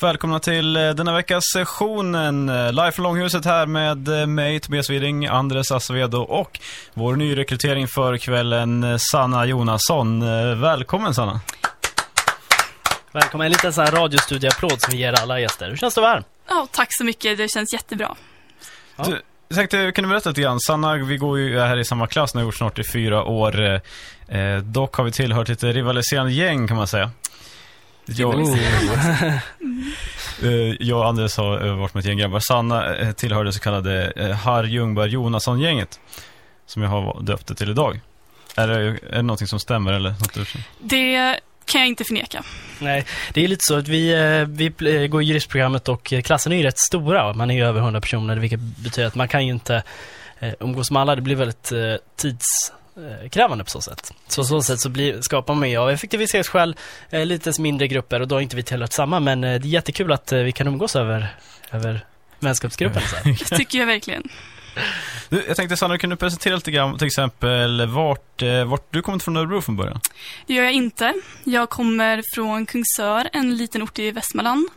Välkomna till eh, denna veckas sessionen. Eh, Live från Långhuset här med eh, mig, Tobias Widing, Andres Acevedo och vår nyrekrytering för kvällen, Sanna Jonasson. Välkommen Sanna. Välkommen, en liten sån här radiostudieapplåd som vi ger alla gäster. Hur känns det att vara här? Ja, tack så mycket. Det känns jättebra. Ja. Du, jag tänkte, kan du berätta lite grann? Sanna, vi går ju här i samma klass nu, har gjort snart i fyra år. Eh, dock har vi tillhört lite rivaliserande gäng kan man säga. Jag, eh, jag och Andres har eh, varit med ett gäng grabbar. Sanna eh, tillhör det så kallade eh, Harr Ljungberg Jonasson-gänget. Som jag har döpt det till idag. Är det, är det någonting som stämmer eller något? Det kan jag inte förneka. Nej, det är lite så att vi, vi går juristprogrammet och klassen är ju rätt stora. Man är ju över 100 personer, vilket betyder att man kan ju inte umgås med alla. Det blir väldigt eh, tidskrävande på så sätt. Så så sätt så blir, skapar man ju av effektivitetsskäl eh, lite mindre grupper och då har inte vi tillhört samma. Men eh, det är jättekul att eh, vi kan umgås över, över vänskapsgruppen. Det tycker jag verkligen. Jag tänkte Sanna, kan du presentera lite grann till exempel vart, eh, vart du kommit från Örebro från början? Det gör jag inte. Jag kommer från Kungsör, en liten ort i Västmanland.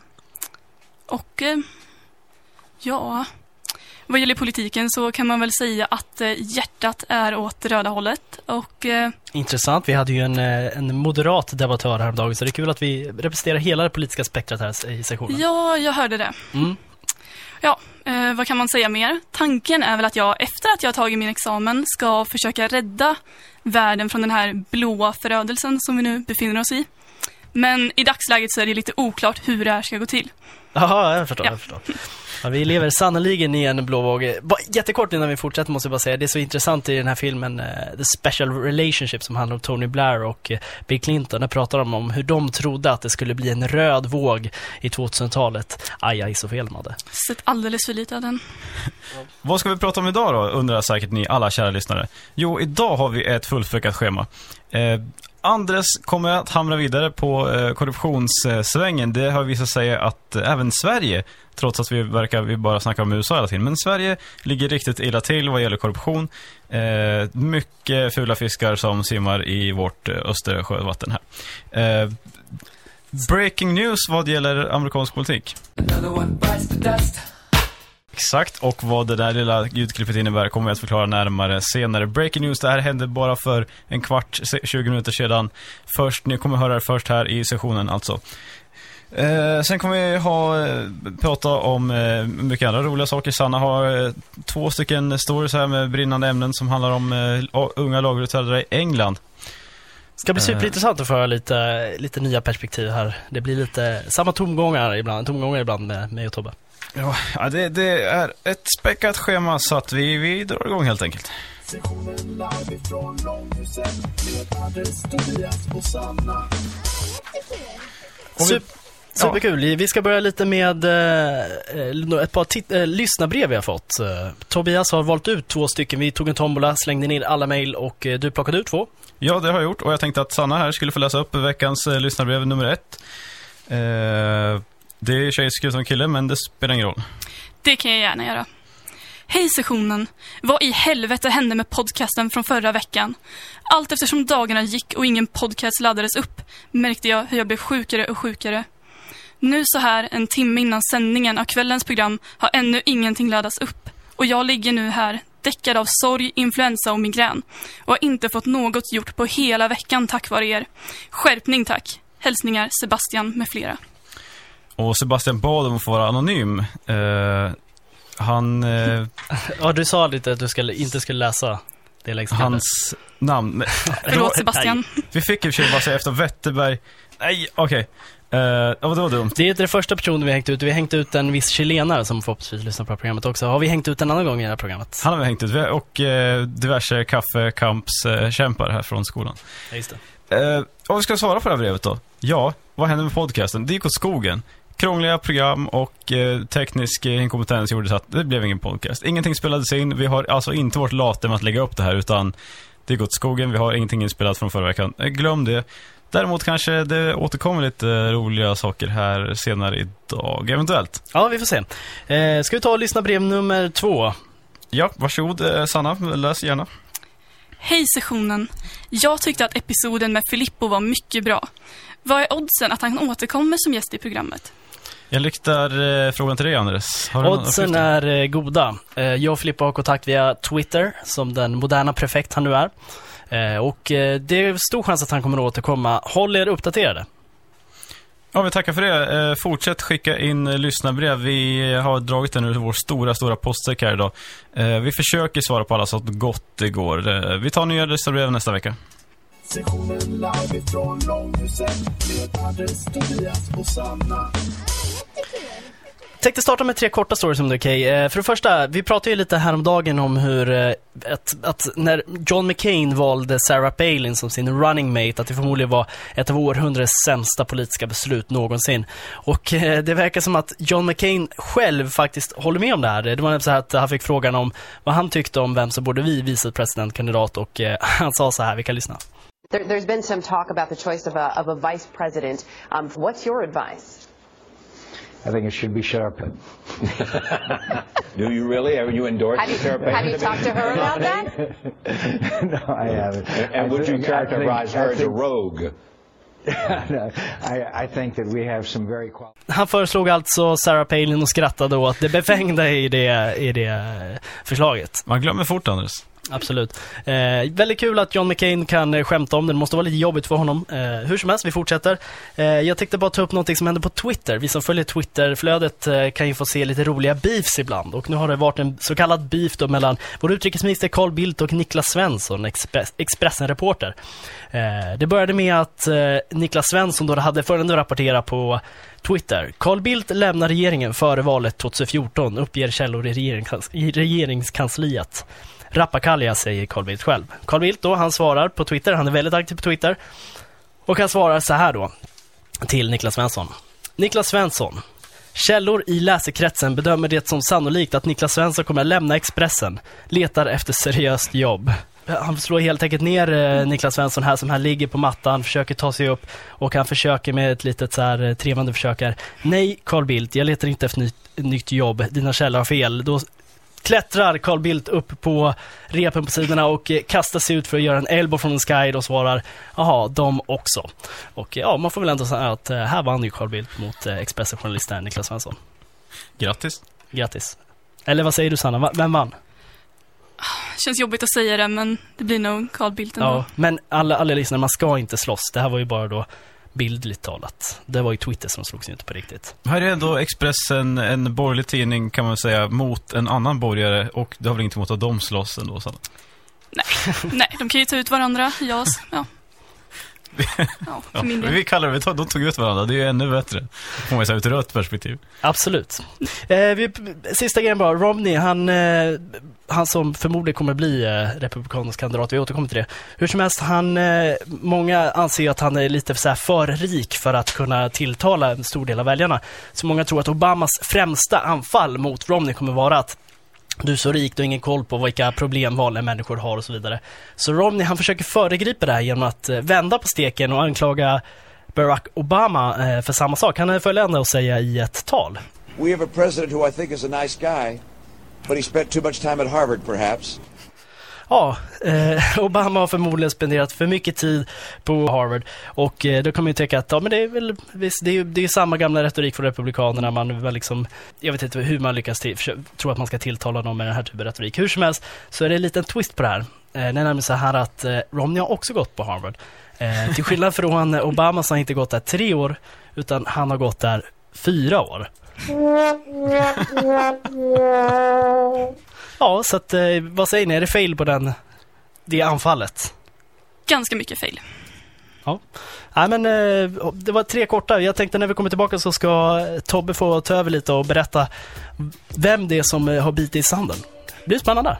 Och eh, ja, vad gäller politiken så kan man väl säga att eh, hjärtat är åt röda hållet. Och eh, Intressant. Vi hade ju en, eh, en moderat debattör häromdagen, så det är kul att vi representerar hela det politiska spektrat här i sessionen. ja, jag hörde det. Mm. Eh, vad kan man säga mer? Tanken är väl att jag efter att jag har tagit min examen ska försöka rädda världen från den här blåa förödelsen som vi nu befinner oss i. Men i dagsläget så är det lite oklart hur det här ska gå till. Jaha, jag förstår, Ja. jag förstår. Ja, vi lever sannoliken i en blå våg. Jättekort innan vi fortsätter måste jag bara säga, det är så intressant i den här filmen, eh, The Special Relationship, som handlar om Tony Blair och eh, Bill Clinton. Där pratar de om hur de trodde att det skulle bli en röd våg i 2000-talet. Aj, aj, så fel de hade. Sett alldeles för lite av den. Vad ska vi prata om idag då, undrar säkert ni alla kära lyssnare. Jo, idag har vi ett fullspäckat schema. Eh, Andres kommer att hamra vidare på eh, korruptionssvängen. Det har visat sig att eh, även Sverige, trots att vi verkar vi bara snacka om USA hela tiden, men Sverige ligger riktigt illa till vad gäller korruption. Eh, mycket fula fiskar som simmar i vårt eh, Östersjövatten här. Eh, breaking news vad gäller amerikansk politik. Exakt, och vad det där lilla ljudklippet innebär kommer jag att förklara närmare senare. Breaking news, det här hände bara för en kvart, se- 20 minuter sedan. Först, ni kommer höra det först här i sessionen alltså. Eh, sen kommer vi ha, eh, prata om eh, mycket andra roliga saker. Sanna har eh, två stycken stories här med brinnande ämnen som handlar om eh, unga lagöverträdare i England. ska bli Eh. superintressant att få höra lite, lite nya perspektiv här. Det blir lite samma tomgångar ibland, tomgångar ibland med mig och Tobbe. Ja, ja, det, det är ett späckat schema så att vi, vi drar igång helt enkelt. Sessionen live ifrån Långhuset med Andres, Tobias och Sanna. Och vi- Superkul. Ska börja lite med eh, ett par tit- eh, lyssnarbrev vi har fått. Eh, Tobias har valt ut två stycken. Vi tog en tombola, slängde ner alla mejl och eh, du plockade ut två. Ja, det har jag gjort och jag tänkte att Sanna här skulle få läsa upp veckans eh, lyssnarbrev nummer ett. Det är tjej skrivet som kille, men det spelar ingen roll. Det kan jag gärna göra. Hej sessionen! Vad i helvete hände med podcasten från förra veckan? Allt eftersom dagarna gick och ingen podcast laddades upp märkte jag hur jag blev sjukare och sjukare. Nu så här en timme innan sändningen av kvällens program har ännu ingenting laddats upp. Och jag ligger nu här, däckad av sorg, influensa och migrän. Och har inte fått något gjort på hela veckan tack vare er. Skärpning tack! Hälsningar Sebastian med flera. Och Sebastian bad om att få vara anonym. Eh, han, eh, Ja, du sa lite att du skulle, inte skulle läsa det ner. hans namn. Förlåt Sebastian. Vi fick i och för sig bara säga efter Wetterberg. Nej, okej. Eh, ja, det var dumt. Det är inte det första personen vi har hängt ut. Vi har hängt ut en viss chilenare som förhoppningsvis lyssnar på det här programmet också. Har vi hängt ut en annan gång i det här programmet? Han har vi hängt ut. Vi har- Och eh, diverse kaffekampskämpar här från skolan. Ja, just det. Eh, om vi ska svara på det här brevet då. Ja, vad hände med podcasten? Det gick åt skogen. Krångliga program och eh, teknisk inkompetens gjorde så att det blev ingen podcast. Ingenting spelades in. Vi har alltså inte vårt latem att lägga upp det här utan det gick åt skogen. Vi har ingenting inspelat från förra veckan. Eh, glöm det. Däremot kanske det återkommer lite roliga saker här senare idag, eventuellt. Ja, vi får se. Eh, ska vi ta och lyssna brev nummer två? Ja, varsågod eh, Sanna, läs gärna. Hej sessionen! Jag tyckte att episoden med Filippo var mycket bra. Vad är oddsen att han återkommer som gäst i programmet? Jag riktar eh, frågan till dig, Andres. Har Oddsen är eh, goda. Eh, jag och Filippa har kontakt via Twitter, som den moderna prefekt han nu är. Eh, och eh, det är stor chans att han kommer att återkomma. Håll er uppdaterade. Ja, vi tackar för det. Eh, fortsätt skicka in eh, lyssnarbrev. Vi har dragit den ur vår stora, stora postsäck här idag. Eh, vi försöker svara på alla så gott det går. Eh, vi tar nya lyssnarbrev nästa vecka. Sessionen live ifrån Långhusen med Anders, Tobias och Sanna. Tänkte starta med tre korta stories om det är okej. Okay. För det första, vi pratade ju lite häromdagen om hur eh, att, att när John McCain valde Sarah Palin som sin running mate, att det förmodligen var ett av århundradets sämsta politiska beslut någonsin. Och eh, det verkar som att John McCain själv faktiskt håller med om det här. Det var så här att han fick frågan om vad han tyckte om vem som borde bli vicepresidentkandidat och han sa så här, vi kan lyssna. There, there's been some talk about the choice of a, of a vice president. Um, what's your advice? I think it should be Sharpen. Do you really? Have you endorsed Have you, Sarah Palin? have you talked to her about that? no, I haven't. And I would you think- I characterize think- her I as a rogue? I, I think that we have some very qual- Han föreslog alltså Sarah Palin och skrattade åt det befängda i det, i det eh, förslaget. Man glömmer fort, Andres. Absolut. Eh, väldigt kul att John McCain kan eh, skämta om det. Det måste vara lite jobbigt för honom. Eh, hur som helst, vi fortsätter. Eh, jag tänkte bara ta upp något som händer på Twitter. Vi som följer Twitterflödet eh, kan ju få se lite roliga beefs ibland. Och nu har det varit en så kallad beef då mellan vår utrikesminister Carl Bildt och Niklas Svensson, Express, Expressen-reporter. Eh, det började med att eh, Niklas Svensson då hade följande att rapportera på Twitter. Carl Bildt lämnar regeringen före valet 2014, uppger källor i, regeringskans- i regeringskansliet. Rappakalja, säger Carl Bildt själv. Carl Bildt då, han svarar på Twitter, han är väldigt aktiv på Twitter. Och han svarar så här då, till Niklas Svensson. Niklas Svensson. Källor i läsekretsen bedömer det som sannolikt att Niklas Svensson kommer att lämna Expressen. Letar efter seriöst jobb. Han slår helt enkelt ner eh, Niklas Svensson här som här ligger på mattan, försöker ta sig upp och han försöker med ett litet så här eh, trevande försök här. Nej, Carl Bildt, jag letar inte efter nytt, nytt jobb. Dina källor har fel. Då klättrar Carl Bildt upp på repen på sidorna och eh, kastar sig ut för att göra en elbow from the sky och svarar Jaha, de också. Och eh, ja, man får väl ändå säga att eh, här vann ju Carl Bildt mot Expressen-journalisten Niklas Svensson. Grattis. Grattis. Eller vad säger du Sanna, vem vann? Känns jobbigt att säga det, men det blir nog Carl Bildt ändå. Ja, men alla, alla lyssnare, man ska inte slåss. Det här var ju bara då bildligt talat. Det var ju Twitter som slogs inte på riktigt. Här är ändå Expressen en borgerlig tidning, kan man säga, mot en annan borgare. Och det har väl inte emot att de slåss ändå, Sanna? Nej, de kan ju ta ut varandra. Jag, ja. Ja, Ja, vi kallar det, de tog ut varandra. Det är ju ännu bättre. Får man säga, ett rött perspektiv. Absolut. Eh, vi, sista grejen bara, Romney, han, eh, han som förmodligen kommer bli eh, republikansk kandidat, vi återkommer till det. Hur som helst, han, eh, många anser ju att han är lite så här för rik för att kunna tilltala en stor del av väljarna. Så många tror att Obamas främsta anfall mot Romney kommer vara att du är så rik, du har ingen koll på vilka problem vanliga människor har och så vidare. Så Romney, han försöker föregripa det här genom att eh, vända på steken och anklaga Barack Obama eh, för samma sak. Han är följande att säga i ett tal. We have a president who I think is a nice guy, but he spent too much time at Harvard, perhaps. Ja, eh, Obama har förmodligen spenderat för mycket tid på Harvard och eh, då kan man ju tänka att ja, men det är väl visst, det är ju det är samma gamla retorik från Republikanerna. Man väl liksom, jag vet inte hur man lyckas till, tro att man ska tilltala någon med den här typen av retorik. Hur som helst så är det en liten twist på det här. Eh, det är nämligen så här att eh, Romney har också gått på Harvard. Eh, till skillnad från Obama så har han inte gått där tre år, utan han har gått där fyra år. Ja, så att, eh, vad säger ni? Är det fail på den, det anfallet? Ganska mycket fail. Nej men eh, det var tre korta. Jag tänkte när vi kommer tillbaka så ska eh, Tobbe få ta över lite och berätta vem det är som har bitit i sanden. Det blir spännande.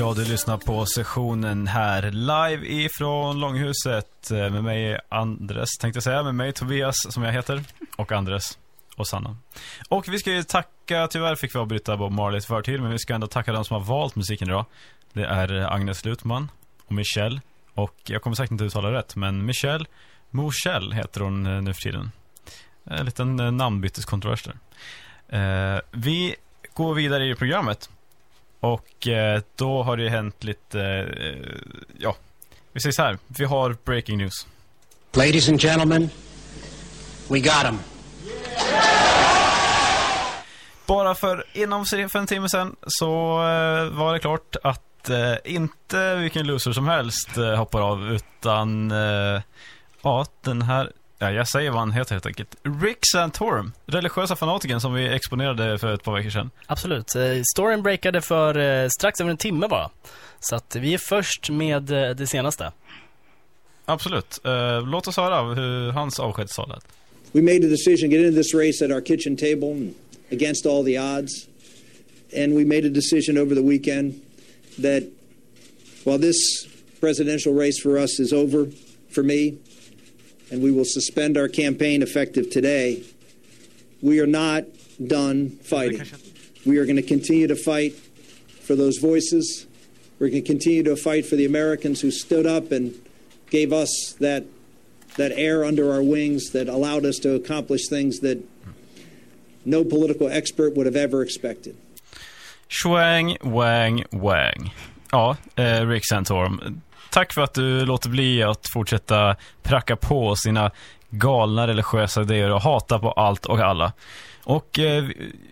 Ja, du lyssnar på sessionen här live ifrån Långhuset. Eh, med mig Andres, tänkte jag säga. Med mig Tobias, som jag heter. Och Andres. Och Sanna. Och vi ska ju tacka, tyvärr fick vi avbryta Bob Marley för till, men vi ska ändå tacka de som har valt musiken idag. Det är Agnes Lutman och Michelle. Och jag kommer säkert inte uttala rätt, men Michelle Mochelle heter hon eh, nu för tiden. En liten eh, namnbyteskontrovers där. Vi går vidare i programmet. Och eh, då har det ju hänt lite, eh, ja, vi säger så här, vi har breaking news. Ladies and gentlemen, we got him. Bara för inom för en timme sedan så eh, var det klart att eh, inte vilken loser som helst eh, hoppar av utan eh, ja, den här Ja, jag säger vad han heter helt enkelt. Rick Santorum, religiösa fanatiken som vi exponerade för ett par veckor sedan. Absolut. Eh, Storyn breakade för eh, strax över en timme bara. Så att vi är först med eh, det senaste. Absolut. Låt oss höra hur hans avskedstal lät. We made a decision to get into this race at our kitchen table against all the odds. And we made a decision over the weekend that while this presidential race for us is over for me, and we will suspend our campaign effective today, we are not done fighting. We are going to continue to fight for those voices. We're going to continue to fight for the Americans who stood up and gave us that that air under our wings that allowed us to accomplish things that no political expert would have ever expected. Schwang, wang, wang. Ja, eh, Rick Santorum. Tack för att du låter bli att fortsätta pracka på sina galna religiösa idéer och hata på allt och alla. Och eh,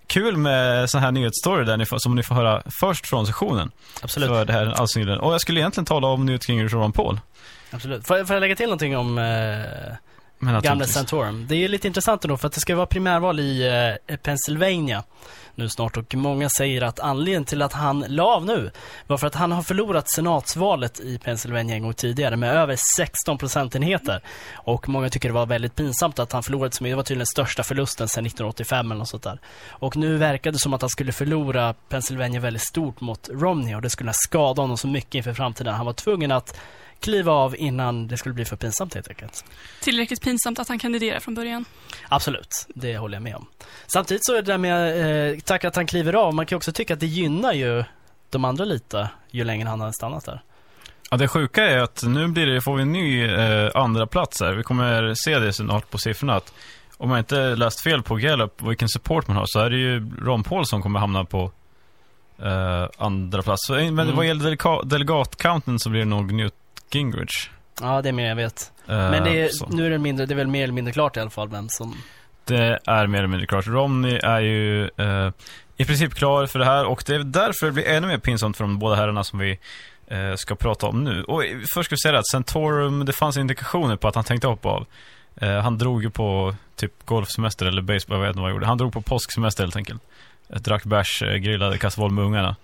kul med sån här nyhetsstory där ni får, som ni får höra först från sessionen. Absolut. För det här allsynligen. Och jag skulle egentligen tala om Gingrich och Ron Paul. Absolut. Får, jag- får jag lägga till någonting om eh, men gamla. Santorum? Det är lite intressant ändå för att det ska vara primärval i eh, Pennsylvania nu snart och många säger att anledningen till att han la av nu var för att han har förlorat senatsvalet i Pennsylvania en gång tidigare med över 16 procentenheter. Och många tycker det var väldigt pinsamt att han förlorade så mycket. Det var tydligen den största förlusten sedan 1985 eller något sånt där. Och nu verkade det som att han skulle förlora Pennsylvania väldigt stort mot Romney och det skulle skada honom så mycket inför framtiden. Han var tvungen att kliva av innan det skulle bli för pinsamt helt enkelt. Tillräckligt pinsamt att han kandiderar från början. Absolut, det håller jag med om. Samtidigt så är det där med eh, tack att han kliver av, man kan också tycka att det gynnar ju de andra lite ju längre han har stannat där. Ja, det sjuka är att nu blir det, får vi en ny eh, andra plats här. Vi kommer se det snart på siffrorna. Att om jag inte läst fel på Gallup vilken support man har så är det ju Ron Paul som kommer hamna på eh, andra plats. Eh, Men Mm. vad gäller delika- delegatcounten så blir det nog Newt Gingrich. Ja, det är mer jag vet. Eh, Men det är, så. nu är det mindre, det är väl mer eller mindre klart i alla fall vem som... Det är mer eller mindre klart. Romney är ju eh, i princip klar för det här och det är därför det blir ännu mer pinsamt för de båda herrarna som vi eh, ska prata om nu. Och först ska vi säga att Santorum, det fanns indikationer på att han tänkte hoppa av. Eh, han drog ju på typ golfsemester eller baseball, jag vet inte vad han gjorde. Han drog på påsksemester helt enkelt. Drack bärs, eh, grillade, kastade med ungarna.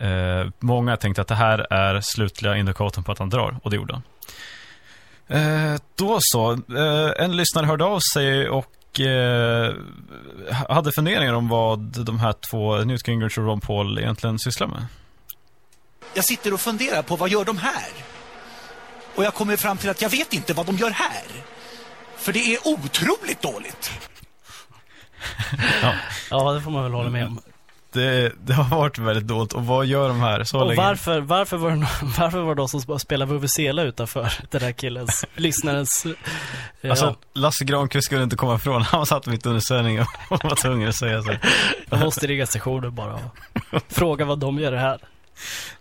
Eh, många tänkte att det här är slutliga indikatorn på att han drar, och det gjorde han. Eh, då så. Eh, en lyssnare hörde av sig och eh, hade funderingar om vad de här två, Newt Gingrich och Ron Paul, egentligen sysslar med. Jag sitter och funderar på vad gör de här? Och jag kommer fram till att jag vet inte vad de gör här. För det är otroligt dåligt. Ja, Ja, det får man väl hålla med om. Det, det har varit väldigt dåligt. Och vad gör de här så Och länge? varför, varför, var det, nå- varför var det de som spelade Vuvuzela utanför den där killens, lyssnarens... Ja, Alltså, Lasse Granqvist skulle inte komma ifrån. Han satt mitt under sändning och var tvungen att säga så. de måste ringa stationen bara och fråga vad de gör här.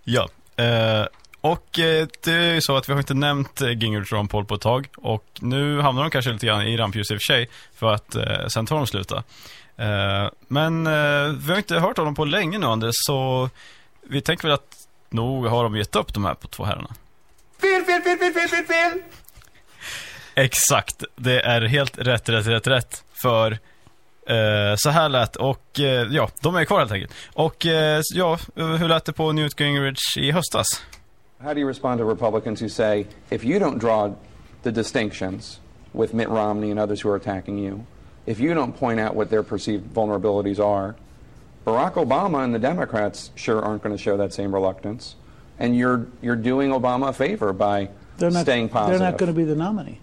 Ja. Eh, och eh, det är ju så att vi har inte nämnt eh, Gingrich och Ron Paul på ett tag. Och nu hamnar de kanske lite grann i rampljuset i och för sig. För att eh, sen tar de sluta. Eh, men eh, vi har inte hört av dem på länge nu Anders. Så vi tänker väl att nog har de gett upp de här på två herrarna. Fel, fel, fel, fel, fel, fel, fel! Exakt. Det är helt rätt, rätt, rätt, rätt. För eh, så här lät och eh, ja, de är kvar helt enkelt. Och eh, ja, hur lät det på Newt Gingrich i höstas? How do you respond to Republicans who say, if you don't draw the distinctions with Mitt Romney and others who are attacking you, if you don't point out what their perceived vulnerabilities are, Barack Obama and the Democrats sure aren't going to show that same reluctance. And you're, you're doing Obama a favor by They're not, staying positive. They're not going to be the nominee.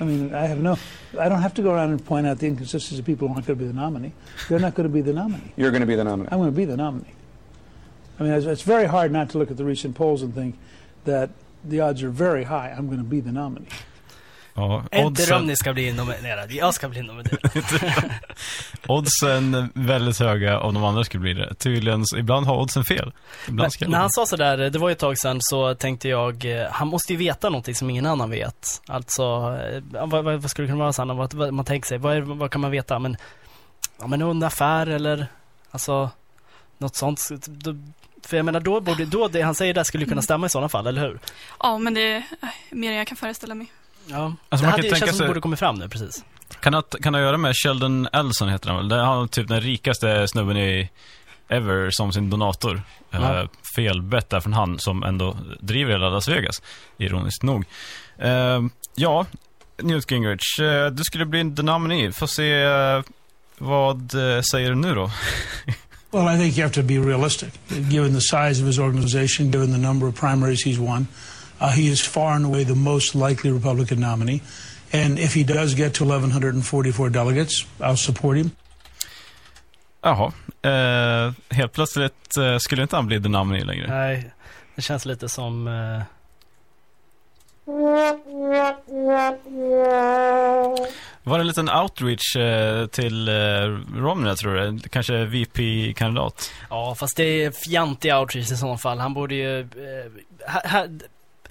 I mean, I have no. I don't have to go around and point out the inconsistencies of people who aren't going to be the nominee. They're not going to be the nominee. You're going to be the nominee. I'm going to be the nominee. I mean, it's, it's very hard not to look at the recent polls and think that the odds are very high. I'm going to be the nominee. Ja, Inte oddsen, Romney ska bli nominerad, jag ska bli nominerad. oddsen väldigt höga om de andra skulle bli det. Tydligen, ibland har oddsen fel. Men, när han sa sådär, det var ju ett tag sedan, så tänkte jag, eh, han måste ju veta någonting som ingen annan vet. Alltså, eh, vad, vad, skulle det kunna vara Sanna? Vad, vad man tänker sig, vad, är, vad kan man veta? Men, ja men en affär eller, alltså, något sånt. För jag menar, då borde, då det han säger där skulle kunna stämma i sådana fall, eller hur? Ja, men det är äh, mer än jag kan föreställa mig. Ja. Alltså, det man hade, kan ju- tänka känns som sig- det borde kommit fram nu, precis. Kan det, kan det göra med Sheldon Elson heter han väl? Det är han typ den rikaste snubben i ever som sin donator. Ja. Uh, felbett där från han som ändå driver hela Las Vegas, ironiskt nog. Eh, ja, Newt Gingrich, eh, du skulle bli the nominee. Får se eh, vad eh, säger du nu då? Well, I think you have to be realistic. Given the size of his organization, given the number of primaries he's won, uh, he is far and away the most likely Republican nominee. And if he does get to 1,144 delegates, I'll support him. Jaha, eh, helt plötsligt eh, skulle inte han bli the nominee längre. Nej, det känns lite som... Eh, Var det en liten outreach eh, till eh, Romney, tror det? Kanske VP-kandidat? Ja, fast det är fjantig outreach i sådana fall. Han borde ju... Eh, ha- ha-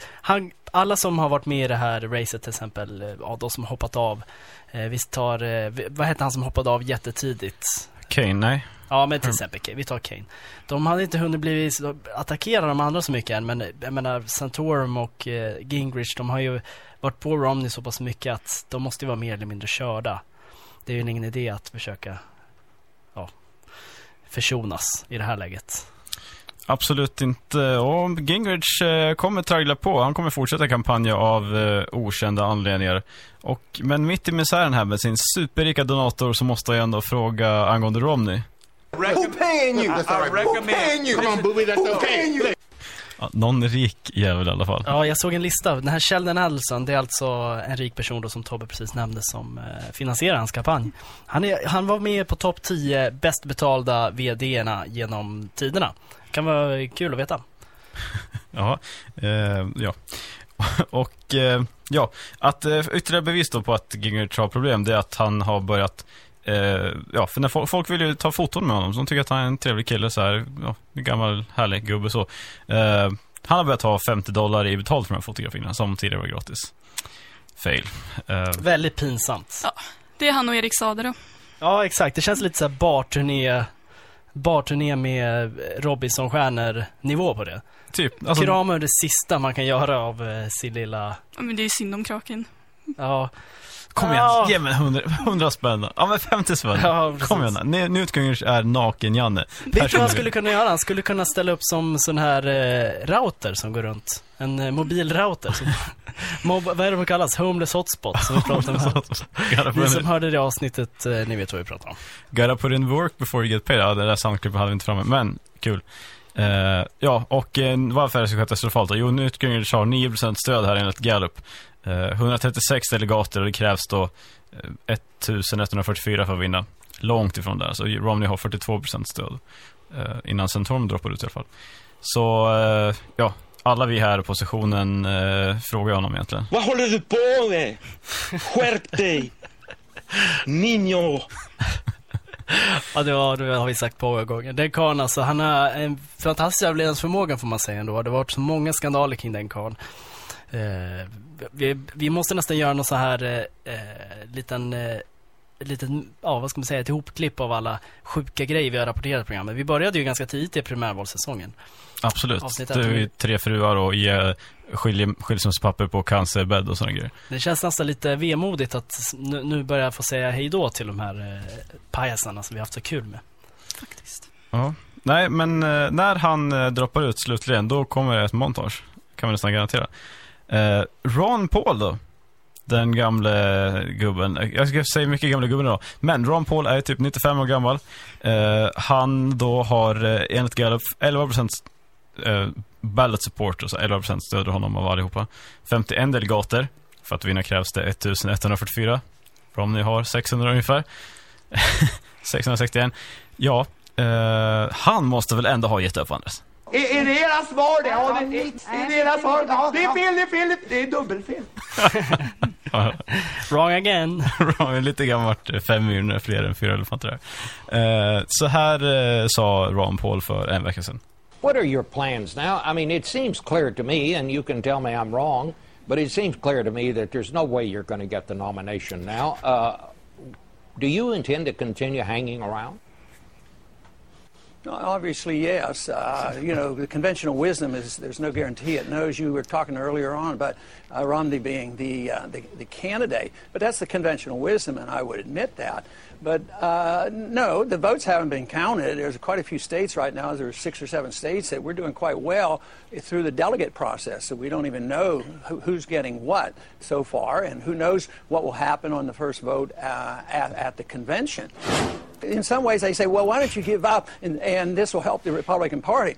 han, alla som har varit med i det här racet till exempel, eh, ja, de som har hoppat av. Eh, vi tar, eh, vi- vad hette han som hoppade av jättetidigt? Kane, nej. Ja, men till Mm. exempel Kane. Vi tar Kane. De hade inte hunnit bli så- attackera de andra så mycket än, men jag menar Santorum och eh, Gingrich, de har ju varit på Romney så pass mycket att de måste ju vara mer eller mindre körda. Det är ju ingen idé att försöka, ja, försonas i det här läget. Absolut inte. Och Gingrich eh, kommer traggla på. Han kommer fortsätta kampanja av eh, okända anledningar. Och, men mitt i misären här med sin superrika donator så måste jag ändå fråga angående Romney. Who paying you? That's all right. Who paying you? Come on, booby, that's Who okay. paying you? Ja, någon rik jävel i alla fall. Ja, jag såg en lista. Den här Sheldon Adelson, det är alltså en rik person då som Tobbe precis nämnde som eh, finansierar hans kampanj. Han, är, han var med på topp 10 bäst betalda VD-erna genom tiderna. Kan vara kul att veta. Ja, eh, ja. Och eh, ja, att eh, ytterligare bevis då på att Gingrich har problem, det är att han har börjat eh, ja, för när folk, folk vill ju ta foton med honom, så de tycker att han är en trevlig kille så här, ja, en gammal härlig gubbe så. Eh, han har börjat ta 50 dollar i betalt för de här fotografierna, som tidigare var gratis. Fail. Väldigt pinsamt. Ja, det är han och Erik Saade då. Ja, exakt. Det känns lite så här barturné, barturné med Robinson-stjärnor-nivå på det. typ, alltså, Krama är det sista man kan göra av eh, sin lilla, Ja, men det är ju synd om kraken. ja. Kom igen, Ja. ge mig 100, 100 spänn. Ja men 50 spänn. Ja, precis. kom igen, Nu- Gingrich är naken-Janne. Vet du vad han skulle kunna göra? Han skulle kunna ställa upp som sån här eh, router som går runt. En eh, mobilrouter. Som, mob, vad är det de kallas? Homeless hotspot som vi pratade om. Gotta Ni som hörde det avsnittet, eh, ni vet vad vi pratar om. gotta put in work before you get paid. Ja, det där soundclippet hade vi inte framme, men kul. Eh, ja, och eh, varför är det så katastrofalt? Jo, Newt Gingrich har 9% stöd här enligt Gallup. Eh, 136 delegater och det krävs då eh, 1144 för att vinna. Långt ifrån där, så Romney har 42% stöd. Eh, innan Santorum droppar ut i alla fall. Så, eh, ja, alla vi här på sessionen eh, frågar honom egentligen. Vad håller du på med? Skärp dig! Niño! Ja, det, var, det har vi sagt på många gånger. Den karln alltså, han har en fantastisk överlevnadsförmåga får man säga ändå. Det har varit så många skandaler kring den karln. Eh, vi, vi måste nästan göra någon så här eh, eh, liten, eh, liten, ja vad ska man säga, ett ihopklipp av alla sjuka grejer vi har rapporterat i programmet. Vi började ju ganska tidigt i primärvalssäsongen. Absolut. Avsnitt Det är ju tre fruar och skilj, skilsmässopapper på cancerbädd och sådana grejer. Det känns nästan lite vemodigt att nu, nu börjar jag få säga hej då till de här eh, pajasarna som vi har haft så kul med. Ja. Nej, men eh, när han eh, droppar ut slutligen, då kommer det ett montage. Kan man nästan garantera. Eh, Ron Paul då? Den gamle gubben. Eh, jag ska säga mycket gamla gubben då. Men Ron Paul är typ 95 år gammal. Eh, han då har eh, enligt Gallup 11% eh, ballot support, alltså 11% stöder honom av allihopa. 51 delegater. För att vinna krävs det 1144. Romney har 600 ungefär. 661. Ja, eh, han måste väl ändå ha gett upp, Anders? Är, är det era svar det? Ja, det är, är det era svar? Det är fel, det är fel, det är dubbelfel. Wrong again. Ron, lite gammalt, eh, fem är fler än fyra elefanter. där. Eh, så här eh, sa Ron Paul för en vecka sedan. What are your plans now? I mean, it seems clear to me, and you can tell me I'm wrong, but it seems clear to me that there's no way you're going to get the nomination now. Uh, do you intend to continue hanging around? Obviously, yes. Uh, you know, the conventional wisdom is there's no guarantee. It knows you were talking earlier on about uh, Romney being the, uh, the the candidate, but that's the conventional wisdom, and I would admit that. But uh, no, the votes haven't been counted. There's quite a few states right now. There's six or seven states that we're doing quite well through the delegate process. So we don't even know who, who's getting what so far, and who knows what will happen on the first vote uh, at, at the convention. In some ways, they say, well, why don't you give up and, and this will help the Republican Party?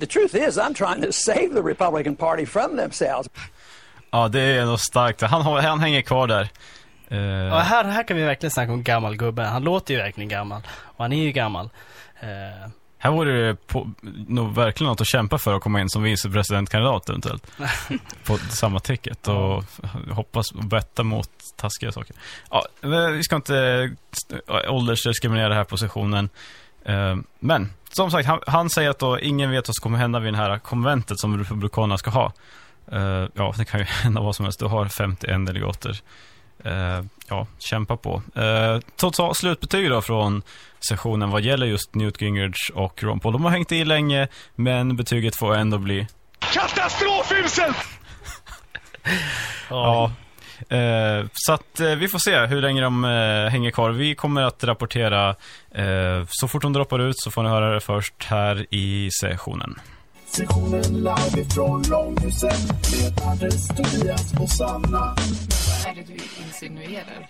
The truth is, I'm trying to save the Republican Party from themselves. Ja, det är ändå starkt. Han, han hänger kvar där. Eh, Ja, här, här kan vi verkligen snacka om gammal gubbe. Han låter ju verkligen gammal. Och han är ju gammal. Eh, Här vore det på, nog verkligen något att kämpa för att komma in som vicepresidentkandidat eventuellt. på samma ticket och hoppas och betta mot taskiga saker. Ja, vi ska inte åldersdiskriminera den här positionen. Eh, Men som sagt, han, han säger att då ingen vet vad som kommer hända vid det här konventet som Republikanerna ska ha. Eh, Ja, det kan ju hända vad som helst. Du har 51 delegater. Eh, Ja, kämpa på. Eh, Total slutbetyg då från sessionen vad gäller just Newt Gingrich och Ron Paul. De har hängt i länge, men betyget får ändå bli Katastrofuselt! Ja. Eh, så att eh, vi får se hur länge de eh, hänger kvar. Vi kommer att rapportera eh, så fort de droppar ut så får ni höra det först här i sessionen. Sessionen live ifrån Långhuset med Anders, Tobias och Sanna. Vad är det du insinuerar?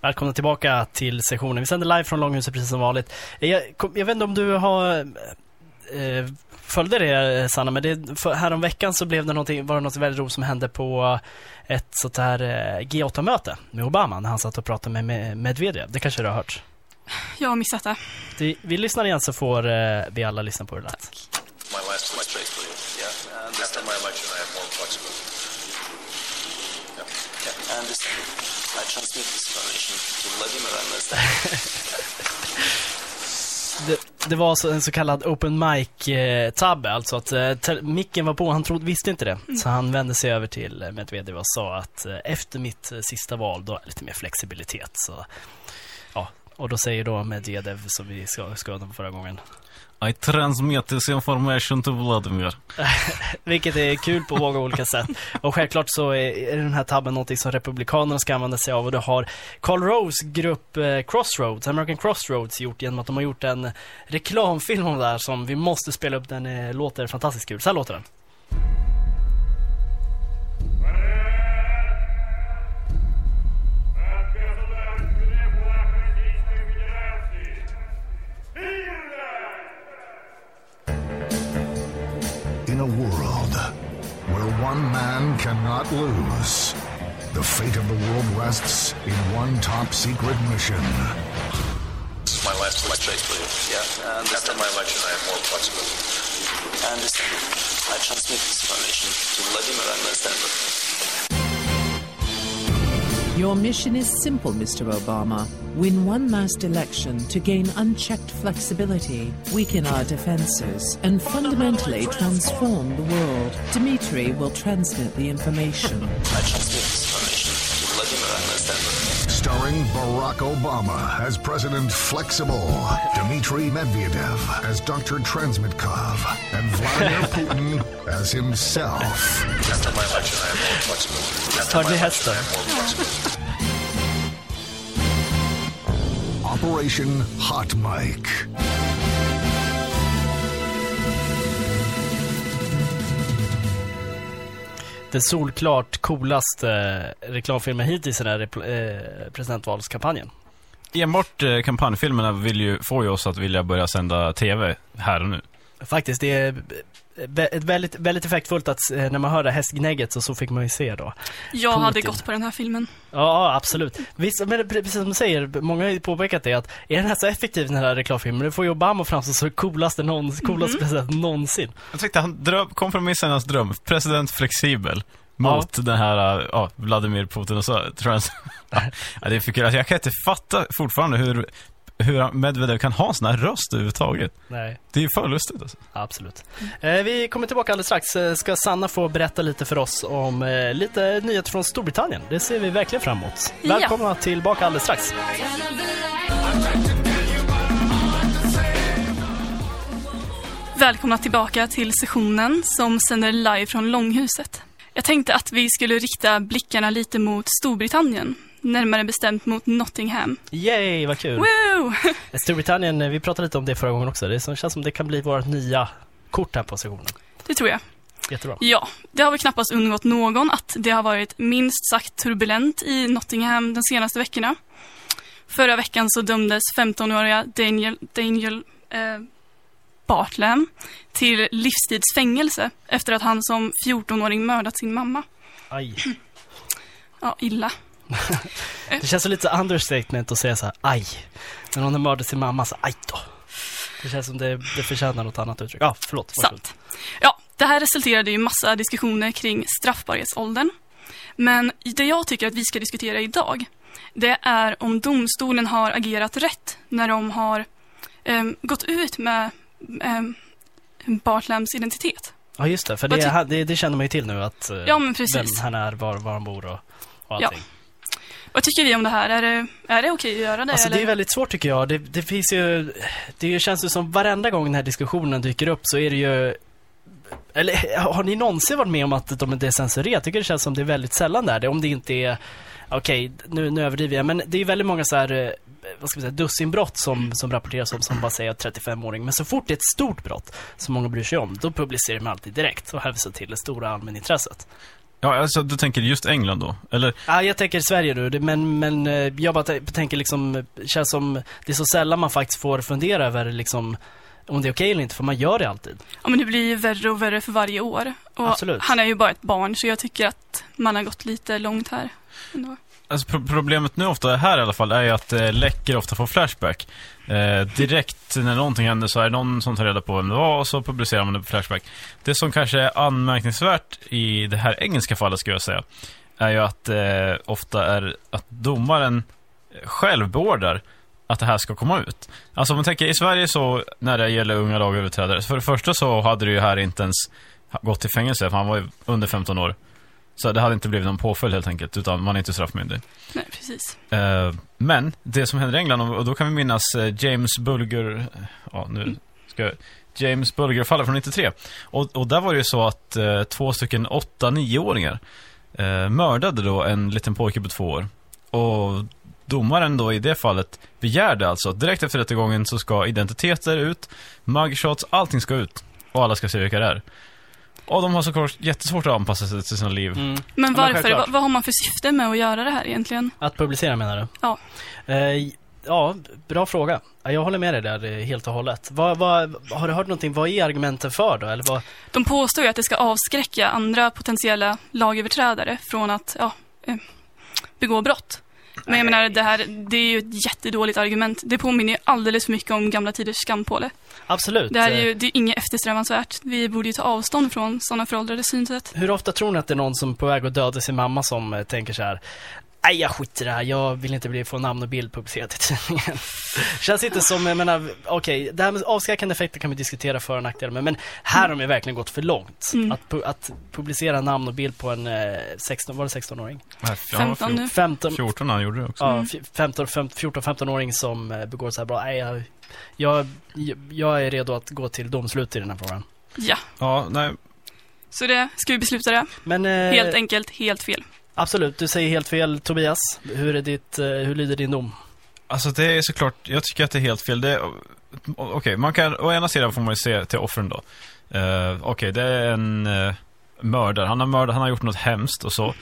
Välkomna tillbaka till sessionen. Vi sänder live från Långhuset precis som vanligt. Jag, jag vet inte om du har eh, följde det Sanna, men det, för, här om veckan så blev det någonting, var det något väldigt roligt som hände på ett sånt här eh, G8-möte med Obama när han satt och pratade med, med Medvedev. Det kanske du har hört? Jag har missat det. Det, vi lyssnar igen så får eh, vi alla lyssna på det lätt. My last election, please. Yeah, and after my election, I have more flexibility. Yeah. Yeah, I understand. I transmit this information to Vladimir and Det, det var en så kallad open mic-tabbe, alltså att eh, micken var på, han trodde, visste inte det. Så han vände sig över till eh, Medvedev och sa att eh, efter mitt eh, sista val, då är det lite mer flexibilitet. Så, ja, och då säger då Medvedev, som vi ska- skadade förra gången, i transmit this information to Vladimir. Vilket är kul på många olika sätt. Och självklart så är den här tabben någonting som Republikanerna ska använda sig av och det har Carl Rose grupp eh, Crossroads, American Crossroads gjort genom att de har gjort en reklamfilm om det här som vi måste spela upp. Den eh, låter fantastiskt kul. Så här låter den. In a world where one man cannot lose, the fate of the world rests in one top secret mission. This is my last election, please. Yeah, and after my election, I have more flexibility. I understand. I transmit this information to Vladimir and Your mission is simple, Mr. Obama. Win one last election to gain unchecked flexibility, weaken our defenses, and fundamentally transform the world. Dmitry will transmit the information. Starring Barack Obama as President Flexible, Dmitry Medvedev as Dr. Transmitkov, and Vladimir Putin as himself. After my election, I have more flexibility. After Tar my election, I hästen? more flexibility. Operation Hot Mic. Den solklart coolaste eh, reklamfilmen hittills i den här eh, presidentvalskampanjen. Enbart eh, kampanjfilmerna vill ju, får ju oss att vilja börja sända TV här och nu. Faktiskt, det är väldigt, väldigt effektfullt att eh, när man hör det här hästgnägget så, så fick man ju se då. Jag hade Putin. gått på den här filmen. Ja, absolut. Visst, men precis som du säger, många har ju påpekat det att är den här så effektiv den här reklamfilmen, det får ju Obama framstå som coolaste, någon, coolaste president någonsin. Jag tyckte han dröm, kompromissernas dröm, president flexibel. Mot den här, ja, Vladimir Putin och så, trans. ja, det är för kul. Alltså, jag kan inte fatta fortfarande hur, hur Medvedev kan ha en sån här röst överhuvudtaget. Nej. Det är ju för lustigt alltså. Absolut. Eh, vi kommer tillbaka alldeles strax. Eh, Ska Sanna få berätta lite för oss om eh, lite nyheter från Storbritannien. Det ser vi verkligen fram emot. Ja. Välkomna tillbaka alldeles strax. Välkomna tillbaka till sessionen som sänder live från Långhuset. Jag tänkte att vi skulle rikta blickarna lite mot Storbritannien, närmare bestämt mot Nottingham. Yay, vad kul! Woo! Storbritannien, vi pratade lite om det förra gången också. Det känns som det kan bli vårt nya kort här på sessionen. Det tror jag. Jättebra. Ja, det har väl knappast undgått någon att det har varit minst sagt turbulent i Nottingham de senaste veckorna. Förra veckan så dömdes 15-åriga Daniel, Daniel eh, Bartlam till livstidsfängelse efter att han som 14-åring mördat sin mamma. Aj. Ja, illa. Det känns som lite understatement att säga så här, aj. När någon har mördat sin mamma, så aj då. Det känns som det, det förtjänar något annat uttryck. Ja, förlåt. Sant. Ja, det här resulterade i massa diskussioner kring straffbarhetsåldern. Men det jag tycker att vi ska diskutera idag, det är om domstolen har agerat rätt när de har ehm, gått ut med um, Bartlams identitet. Ja, just det. För det, det, det känner man ju till nu att eh, Ja, men precis. vem han är, var, var han bor och, och Ja. Vad tycker vi om det här? Är det, är det okej att göra det? Alltså eller? det är väldigt svårt tycker jag. Det, det finns ju, det känns ju som varenda gång den här diskussionen dyker upp så är det ju eller har ni någonsin varit med om att de är censurerade? Jag tycker det känns som det är väldigt sällan där. Det, om det inte är, okej, nu, nu överdriver jag, men det är väldigt många så här, eh, vad ska vi säga, dussinbrott som, som rapporteras om som bara säger 35-åring. Men så fort det är ett stort brott som många bryr sig om, då publicerar man alltid direkt och hänvisar till det stora allmänintresset. Ja, alltså du tänker just England då? Eller? Ja, jag tänker Sverige nu, men, men eh, jag bara tänker liksom, eh, känns som det är så sällan man faktiskt får fundera över liksom om det är okej eller inte, för man gör det alltid. Ja, men det blir ju värre och värre för varje år. Och Absolut. Han är ju bara ett barn, så jag tycker att man har gått lite långt här. Ändå. Alltså pro- problemet nu ofta här i alla fall är ju att eh, läcker ofta får flashback. Eh, direkt när någonting händer så är det någon som tar reda på vem det var och så publicerar man det på Flashback. Det som kanske är anmärkningsvärt i det här engelska fallet skulle jag säga är ju att eh, ofta är att domaren själv beordrar att det här ska komma ut. Alltså om man tänker i Sverige så när det gäller unga lagöverträdare, för det första så hade det ju här inte ens gått till fängelse för han var ju under 15 år. Så det hade inte blivit någon påföljd helt enkelt, utan man är inte straffmyndig. Nej, precis. Eh, men det som händer i England, och då kan vi minnas eh, James Bulger, ja nu ska jag, James Bulger-fallet från 93. Och, och där var det ju så att eh, två stycken 8-9-åringar eh, mördade då en liten pojke på två år. Och domaren då i det fallet begärde alltså att direkt efter rättegången så ska identiteter ut, mugshots, allting ska ut. Och alla ska se vilka det är. Och de har såklart jättesvårt att anpassa sig till sina liv. Men Ja, men varför? självklart. vad, vad har man för syfte med att göra det här egentligen? Att publicera menar du? Ja. Eh, ja, bra fråga. Ja, Jag håller med dig där eh, helt och hållet. Vad, vad, har du hört någonting? Vad är argumenten för då? Eller vad? De påstår ju att det ska avskräcka andra potentiella lagöverträdare från att ja, eh, begå brott. Men jag menar, det här det är ju ett jättedåligt argument. Det påminner ju alldeles för mycket om gamla tiders skampåle. Absolut. Det här är ju det är inget eftersträvansvärt. Vi borde ju ta avstånd från sådana föråldrade synsätt. Hur ofta tror ni att det är någon som är på väg att döda sin mamma som eh, tänker så här Nej, jag skiter i det här. Jag vill inte bli, få namn och bild publicerat i tidningen. Känns inte som, jag menar, okej, det här med avskräckande effekter kan vi diskutera för och nackdelar med, men här har de ju verkligen gått för långt. Mm. Att, pu- att publicera namn och bild på en eh, 16, var det 16-åring? Nej, ja, 15 nu. 15, 14 han gjorde det också. Ja, Mm. f- 15, 14-15-åring som eh, begår så här bra. Nej, jag, jag, jag är redo att gå till domslut i den här frågan. Ja, Ja, nej. så det ska vi besluta det. Men, eh, Helt enkelt, helt fel. Absolut, du säger helt fel Tobias. Hur, är ditt, eh, hur lyder din dom? Alltså det är såklart, jag tycker att det är helt fel. Det Okej, man kan, å ena sidan får man ju se till offren då. Eh, Okej, det är en uh, mördare. Han har mördat, han har gjort något hemskt och så.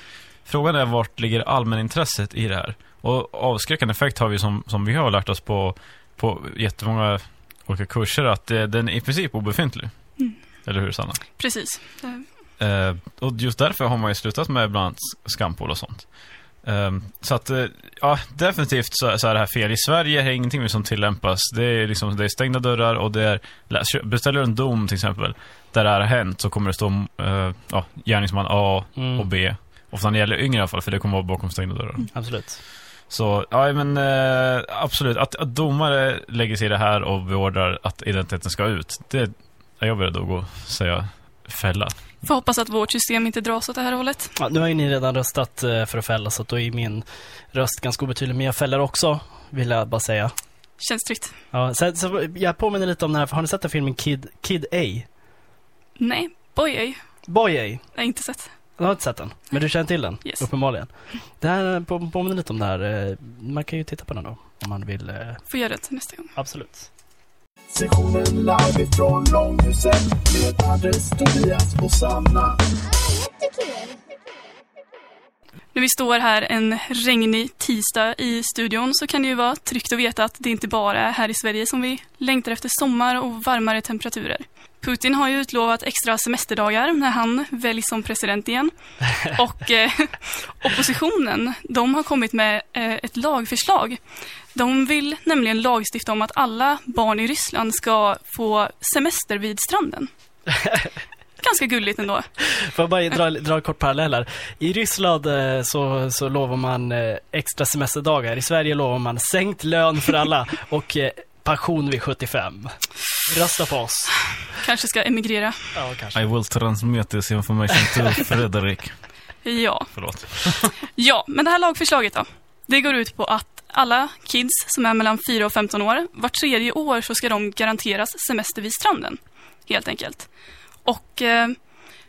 Frågan är vart ligger allmänintresset i det här? Och avskräckande effekt har vi som, som vi har lärt oss på, på jättemånga olika kurser att det, den är i princip obefintlig. Mm. Eller hur, Sanna? Precis. Eh, och just därför har man ju slutat med bland annat skampol och sånt. Eh, så att, eh, ja, definitivt så, så är det här fel. I Sverige är det ingenting som tillämpas. Det är liksom, det är stängda dörrar och det är, beställer du en dom till exempel, där det här har hänt så kommer det stå, eh, ja, gärningsman A Mm. och B. Ofta när det gäller yngre i alla fall, för det kommer vara bakom stängda dörrar. Absolut. Så, ja men eh, absolut. Att, att domare lägger sig i det här och beordrar att identiteten ska ut, det är jag beredd att gå och säga fälla. Får hoppas att vårt system inte dras åt det här hållet. Ja, nu har ju ni redan röstat eh, för att fälla, så att då är min röst ganska obetydlig. Men jag fäller också, vill jag bara säga. Känns tryggt. Ja, så, så jag påminner lite om den här, har ni sett den filmen Kid, Kid A? Nej, boy ej. Boy A? Jag har inte sett. Du har inte sett den? Men du känner till den? Yes. Uppenbarligen. Det här på, påminner lite om det här. eh, Man kan ju titta på den då, om man vill. eh, Får göra det till nästa gång. Absolut. Sessionen live ifrån Långhuset med Anders, Tobias och Sanna. När vi står här en regnig tisdag i studion så kan det ju vara tryggt att veta att det inte bara är här i Sverige som vi längtar efter sommar och varmare temperaturer. Putin har ju utlovat extra semesterdagar när han väljs som president igen. Och eh, oppositionen, de har kommit med eh, ett lagförslag. De vill nämligen lagstifta om att alla barn i Ryssland ska få semester vid stranden. Ganska gulligt ändå. Får jag bara dra, dra en kort parallell här. I Ryssland eh, så, så lovar man eh, extra semesterdagar. I Sverige lovar man sänkt lön för alla och pension vid 75. Rösta på oss. Kanske ska emigrera. Ja, kanske. I will transmit this information to Fredrik. Ja. Förlåt. Ja, men det här lagförslaget då. Det går ut på att alla kids som är mellan 4 och 15 år, vart tredje år så ska de garanteras semester vid stranden. Helt enkelt. Och eh,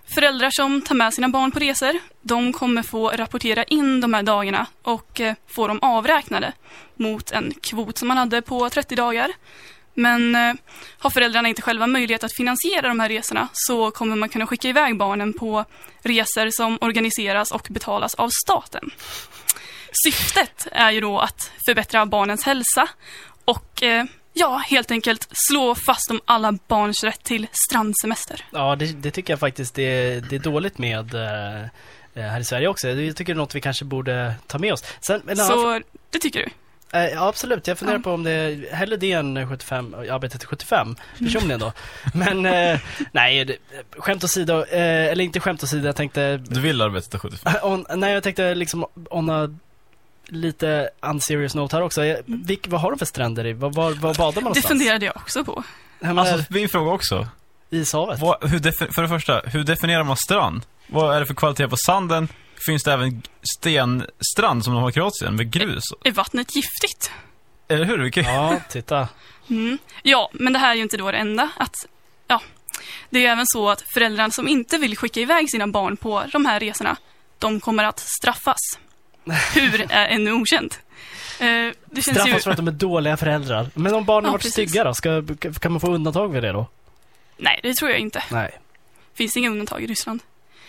föräldrar som tar med sina barn på resor, de kommer få rapportera in de här dagarna och eh, få dem avräknade mot en kvot som man hade på 30 dagar. Men eh, har föräldrarna inte själva möjlighet att finansiera de här resorna så kommer man kunna skicka iväg barnen på resor som organiseras och betalas av staten. Syftet är ju då att förbättra barnens hälsa och eh, ja, helt enkelt slå fast om alla barns rätt till strandsemester. Ja, det, det tycker jag faktiskt det, är- det är dåligt med eh, eh, här i Sverige också. Jag tycker det är något vi kanske borde ta med oss. Sen, en annan Så det tycker du? Eh, Ja, absolut. Jag funderar på om det är hellre det än 75, arbetet till 75 personligen då. Men eh, nej, det, skämt åsido, eh, eller inte skämt åsido, jag tänkte... Du vill arbeta till 75? On, nej, jag tänkte liksom on a lite unserious note här också. Eh, Vilk, vad har de för stränder i? Vad, var, var badar man Det någonstans? funderade jag också på. Men, Alltså, min fråga också. Ishavet. Vad, hur för det första, hur definierar man strand? Vad är det för kvalitet på sanden? Finns det även stenstrand som de har i Kroatien med grus? Är vattnet giftigt? Eller hur? Vilket... Ja, titta. Mm. Ja, men det här är ju inte då det enda. Att, ja, det är ju även så att föräldrar som inte vill skicka iväg sina barn på de här resorna, de kommer att straffas. Hur är ännu okänt. Eh, det känns ju... Straffas för att de är dåliga föräldrar. Men om barnen Ja, varit precis. stygga då? Ska, kan man få undantag vid det då? Nej, det tror jag inte. Nej. Finns inga undantag i Ryssland.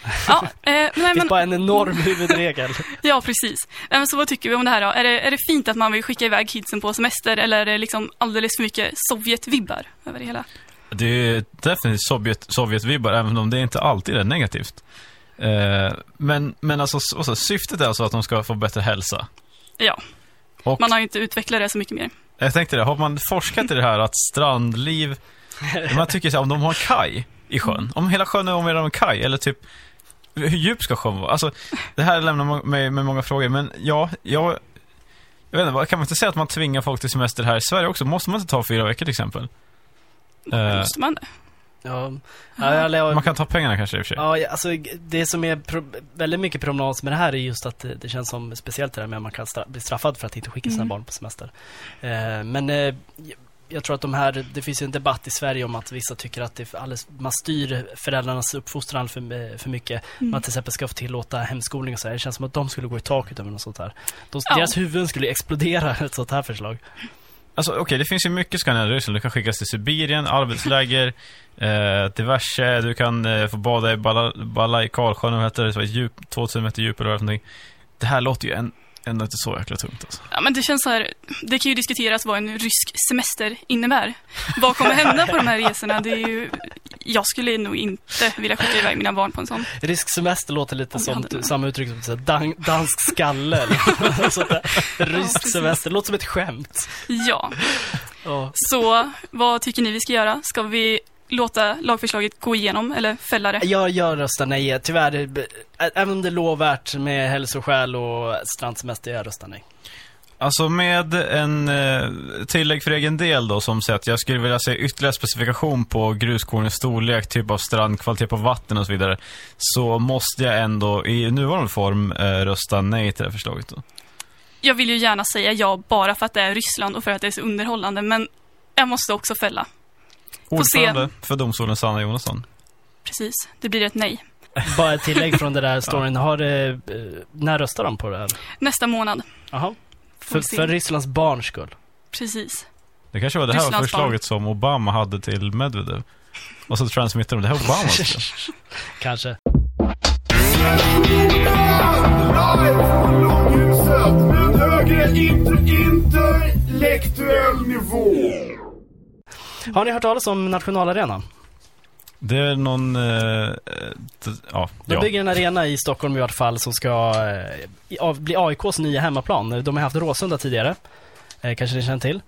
Ja, eh, nej, Det finns men, bara en enorm huvudregel. ja, precis. Eh, Men så vad tycker vi om det här då? Är det, är det fint att man vill skicka iväg kidsen på semester eller är det liksom alldeles för mycket Sovjetvibbar över det hela? Det är definitivt Sovjet, Sovjetvibbar, även om det inte alltid är negativt. Eh, men, men alltså, s- alltså, syftet är alltså att de ska få bättre hälsa. Ja, Och man har ju inte utvecklat det så mycket mer. jag tänkte det, har man forskat i det här att strandliv, man tycker så här, om de har en kaj i sjön, om hela sjön är omgärdad av en kaj, eller typ, hur djup ska sjön vara? Alltså, det här lämnar mig med många frågor, men ja, jag, jag vet inte, kan man inte säga att man tvingar folk till semester här i Sverige också? Måste man inte ta fyra veckor till exempel? Eh, Måste man det? Ja, ja, man kan ta pengarna kanske i och för sig. Ja, alltså det som är pro- väldigt mycket problematiskt med det här är just att det, det känns som speciellt det där med att man kan stra- bli straffad för att inte skicka sina Mm. barn på semester. Eh, men eh, jag- tror att de här, det finns ju en debatt i Sverige om att vissa tycker att det alldeles, man styr föräldrarnas uppfostran för, för mycket. Mm. Man till exempel ska få tillåta hemskolning och så här. Det känns som att de skulle gå i taket över något sånt här. De, Ja. Deras huvuden skulle explodera ett sånt här förslag. Alltså okej, det finns ju mycket Skandinavien i Ryssland. Du kan skickas till Sibirien, arbetsläger, eh, diverse. Du kan eh, få bada i Bala, Bala i Karlsjön, vad heter det? Så ett djup, 2000 meter djup eller vad det är för någonting. Det här låter ju en ändå inte så jäkla tungt alltså. Ja, men det känns så här, det kan ju diskuteras vad en rysk semester innebär. Vad kommer hända på de här resorna? Det är ju, jag skulle nog inte vilja skicka iväg mina barn på en sån. Rysk semester låter lite som samma uttryck som så dan, dansk skalle eller sånt där. Rysk precis. semester, låter som ett skämt. Ja. Ja. Så vad tycker ni vi ska göra? Ska vi låta lagförslaget gå igenom eller fälla det? Jag, jag röstar nej. Tyvärr, ä- även om det är lovvärt med hälsoskäl och strandsemester, jag röstar nej. Alltså med en eh, tillägg för egen del då som säger att jag skulle vilja se ytterligare specifikation på gruskornens storlek, typ av strand, kvalitet på vatten och så vidare. Så måste jag ändå i nuvarande form eh, rösta nej till det här förslaget då. Jag vill ju gärna säga ja bara för att det är Ryssland och för att det är så underhållande, men jag måste också fälla. Ordförande för domstolen Sanna Jonasson. Precis, det blir ett nej. Bara ett tillägg från det där storyn. Har det, eh, när röstar de på det här? Nästa månad. Jaha. För, för Rysslands barns skull. Precis. Det kanske var det här Rysslands förslaget som Obama hade till Medvedev. Och så transmitterade de, det här är Obamas förslag. Kanske. Intellektuell nivå. Har ni hört talas om nationalarenan? Det är någon, eh, ja. De ja. bygger en arena i Stockholm i vart fall som ska eh, av, bli AIKs nya hemmaplan. De har haft Råsunda tidigare. Eh, kanske ni känner till.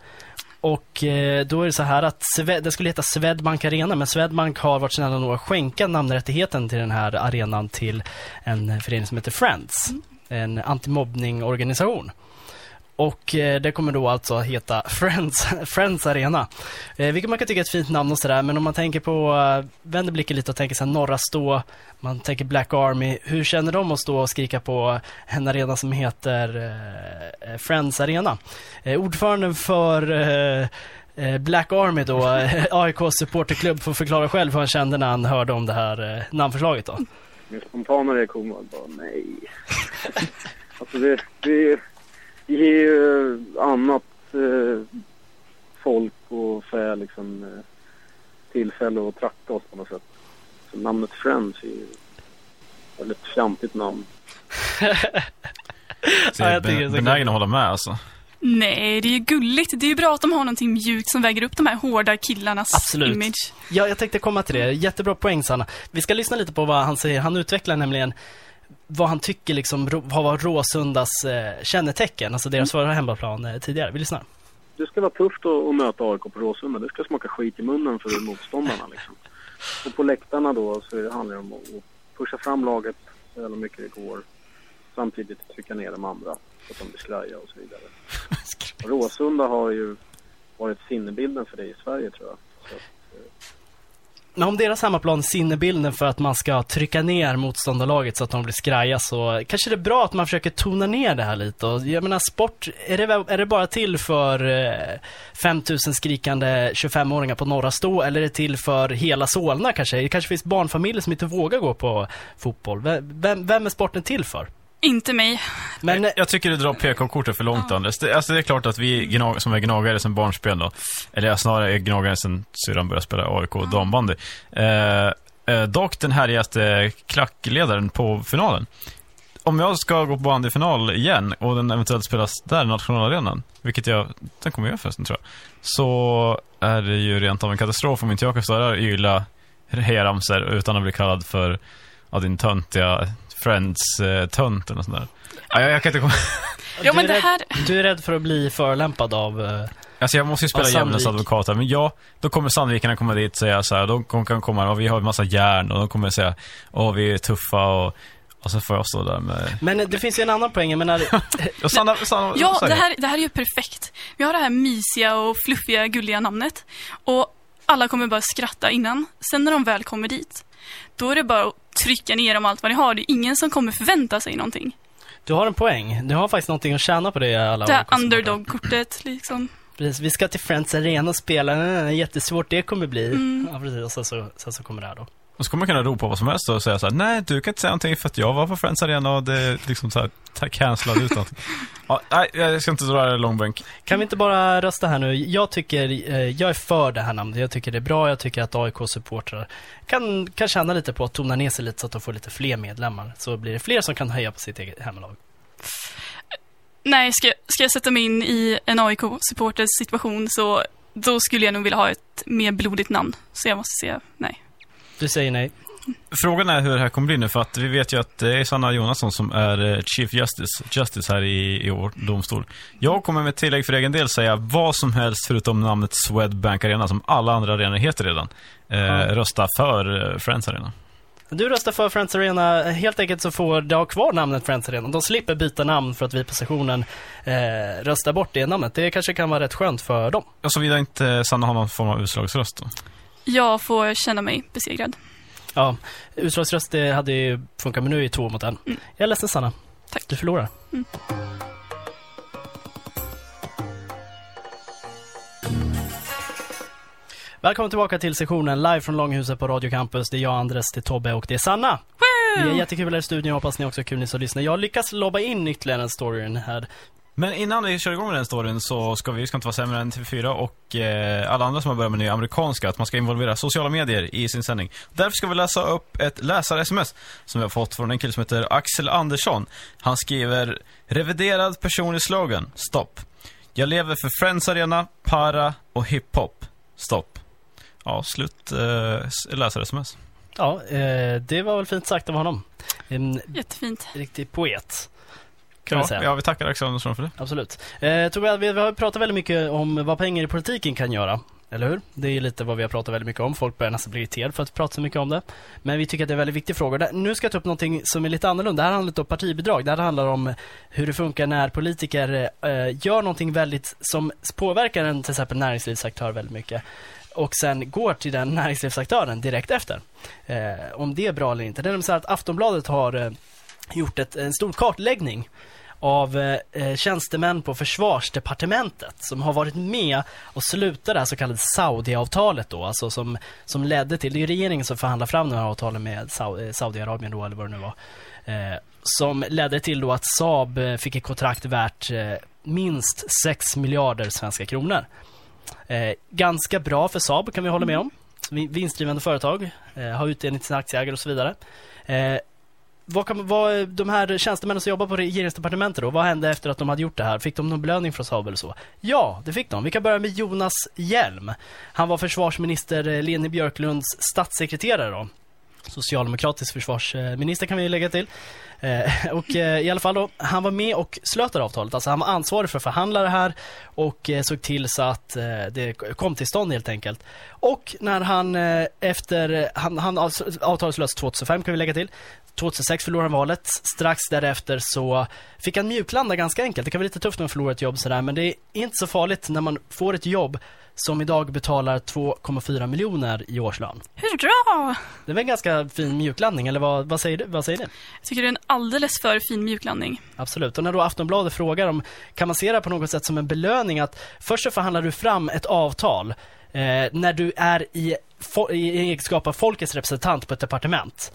Och eh, då är det så här att Sve- det skulle heta Swedbank Arena, men Swedbank har varit snälla nog att skänka namnrättigheten till den här arenan till en förening som heter Friends. En antimobbningsorganisation. Och eh, det kommer då alltså heta Friends, Friends Arena. Eh, vilket man kan tycka är ett fint namn och sådär, men om man tänker på, eh, vänder blicken lite och tänker sig Norra Stå, man tänker Black Army, hur känner de att stå och skrika på en arena som heter eh, Friends Arena? Eh, ordföranden för Black Army då, AIKs supporterklubb, får förklara själv hur han kände när han hörde om det här namnförslaget då. Min spontana reaktion var bara nej. alltså det, det, det ger ju annat eh, folk och fä liksom eh, tillfälle att trakta oss på något sätt. Så namnet Friends är ju ett väldigt fjantigt namn. Så Ja, jag är är så benägen att hålla med alltså. Nej, det är ju gulligt. Det är ju bra att de har någonting mjukt som väger upp de här hårda killarnas Absolut. image. Ja, jag tänkte komma till det. Jättebra poäng Sanna. Vi ska lyssna lite på vad han säger. Han utvecklar nämligen vad han tycker liksom har varit Råsundas eh, kännetecken, alltså deras förra hemmaplan eh, tidigare. Vi lyssnar. Det ska vara tufft att, att möta AIK på Råsunda. Det ska smaka skit i munnen för motståndarna liksom. Och på läktarna då så det- handlar det om att pusha fram laget så jävla mycket det går. Samtidigt trycka ner de andra så att de blir skraja och så vidare. Råsunda har ju varit sinnebilden för det i Sverige tror jag. Så om deras hemmaplan är sinnebilden för att man ska trycka ner motståndarlaget så att de blir skraja så kanske det är bra att man försöker tona ner det här lite. Och jag menar sport, är det, är det bara till för eh, 5000 skrikande 25-åringar på Norra Stå eller är det till för hela Solna kanske? Det kanske finns barnfamiljer som inte vågar gå på fotboll. Vem, vem är sporten till för? Inte mig. Men, jag, jag tycker du drar PK-kortet för långt Anders. Det, alltså det är klart att vi gnag, som är gnagare sen barnspel då, eller jag snarare är gnagare sen syrran började spela AIK och dambandy. Eh, eh, dock den härligaste klackledaren på finalen. Om jag ska gå på bandyfinal igen och den eventuellt spelas där i nationalarenan, vilket jag, den kommer jag göra förresten tror jag, så är det ju rent av en katastrof om inte jag kan stå där och yla hejaramsor utan att bli kallad för ja, din töntiga Friends-tönt eller något sånt där. Ja, jag, jag kan inte komma... Ja, du, men är det rädd, här... du är rädd för att bli förolämpad av... eh, Alltså jag måste ju spela Ja, djävulens Sandvik. advokat här, men ja, då kommer Sandvikarna komma dit och säga så här, de kom- kan komma, och vi har en massa järn och de kommer säga, åh vi är tuffa och, och så får jag stå där med... Men det finns ju en annan poäng, jag menar... Och Sanna, Sanna, Ja, det här, det här är ju perfekt. Vi har det här mysiga och fluffiga, gulliga namnet. Och alla kommer bara skratta innan. Sen när de väl kommer dit, då är det bara att trycka ner dem allt vad ni har. Det är ingen som kommer förvänta sig någonting. Du har en poäng. Du har faktiskt någonting att tjäna på det alla Det här underdog-kortet, liksom. Precis, vi ska till Friends Arena och spela. Jättesvårt det kommer bli. Mm. Ja, precis. Och sen så, sen så kommer det här då. Och så kommer man kunna ropa vad som helst och säga så här, nej du kan inte säga någonting för att jag var på Friends Arena och det är liksom så här, ta- cancellad ut någonting. Ja, nej, jag ska inte dra det långbänk. Kan vi inte bara rösta här nu? Jag tycker, eh, jag är för det här namnet. Jag tycker det är bra. Jag tycker att AIK-supportrar kan, kan känna lite på att tona ner sig lite så att de får lite fler medlemmar. Så blir det fler som kan höja på sitt eget hemlag. Nej, ska, ska jag sätta mig in i en AIK-supporters situation så då skulle jag nog vilja ha ett mer blodigt namn. Så jag måste säga nej. Du säger nej. Frågan är hur det här kommer bli nu, för att vi vet ju att det är Sanna Jonasson som är eh, Chief Justice, Justice här i, i vår domstol. Jag kommer med tillägg för egen del säga vad som helst förutom namnet Swedbank Arena, som alla andra arenor heter redan. Eh, Ja. Rösta för eh, Friends Arena. Du röstar för Friends Arena, helt enkelt så får det ha kvar namnet Friends Arena. De slipper byta namn för att vi på sessionen eh, röstar bort det namnet. Det kanske kan vara rätt skönt för dem. Och såvida inte Sanna har någon form av utslagsröst då. Jag får känna mig besegrad. Ja, utslagsröst det hade ju funkat, men nu är det två mot en. Jag är ledsen Sanna. Tack. Du förlorar. Välkommen tillbaka till sessionen live från Långhuset på Radio Campus. Det är jag, Andres, det är Tobbe och det är Sanna. Vi är jättekul här i studion, jag hoppas ni också har kul ni som lyssnar. Jag har lyckats lobba in ytterligare en story här. Men innan vi kör igång med den storyn så ska vi, vi ska inte vara sämre än TV4 och eh, alla andra som har börjat med det amerikanska, att man ska involvera sociala medier i sin sändning. Därför ska vi läsa upp ett läsar-sms som vi har fått från en kille som heter Axel Andersson. Han skriver Reviderad personlig slogan, stopp. Jag lever för Friends Arena, para och hiphop, stopp. Ja, slut eh, läsar-sms. Ja, eh, det var väl fint sagt av honom. En Jättefint. riktig poet. Kan Ja, vi säga. ja, vi tackar Axel Andersson för det. Absolut. Eh, Tobbe, vi, vi har pratat väldigt mycket om vad pengar i politiken kan göra. Eller hur? Det är lite vad vi har pratat väldigt mycket om. Folk börjar nästan bli irriterade för att vi pratar så mycket om det. Men vi tycker att det är en väldigt viktig fråga. Nu ska jag ta upp någonting som är lite annorlunda. Det här handlar inte om partibidrag. Det här handlar om hur det funkar när politiker eh, gör någonting väldigt som påverkar en till exempel näringslivsaktör väldigt mycket och sen går till den näringslivsaktören direkt efter. Eh, om det är bra eller inte. Det är nämligen så att Aftonbladet har eh, gjort ett, en stor kartläggning av eh, tjänstemän på försvarsdepartementet som har varit med och slutat det här så kallade Saudi-avtalet då, alltså som, som ledde till, det är ju regeringen som förhandlar fram de här avtalen med Sau- eh, Saudiarabien då, eller vad det nu var, eh, som ledde till då att Saab eh, fick ett kontrakt värt eh, minst 6 miljarder svenska kronor. Eh, ganska bra för Saab kan vi hålla med om. Vi- Vinstdrivande företag, eh, har utdelning till sina aktieägare och så vidare. Vad kan, vad, eh, de här tjänstemännen som jobbar på regeringsdepartementet då, vad hände efter att de hade gjort det här? Fick de någon belöning från Saab eller så? Ja, det fick de. Vi kan börja med Jonas Hjelm. Han var försvarsminister eh, Leni Björklunds statssekreterare då. Socialdemokratisk försvarsminister kan vi lägga till. Eh, och eh, i alla fall då, han var med och slöt det avtalet. Alltså han var ansvarig för att förhandla det här och eh, såg till så att eh, det kom till stånd helt enkelt. Och när han efter, han, han alltså, avtalet slöts 2005 kan vi lägga till. 2006 förlorade han valet. Strax därefter så fick han mjuklanda ganska enkelt. Det kan vara lite tufft när man förlorar ett jobb sådär, men det är inte så farligt när man får ett jobb som idag betalar 2,4 miljoner i årslön. Hurra! Det är väl en ganska fin mjuklandning, eller vad, vad, säger du? vad säger ni? Jag tycker det är en alldeles för fin mjuklandning. Absolut. Och när då Aftonbladet frågar om, kan man se det på något sätt som en belöning att först så förhandlar du fram ett avtal eh, när du är i, i egenskap av folkets representant på ett departement.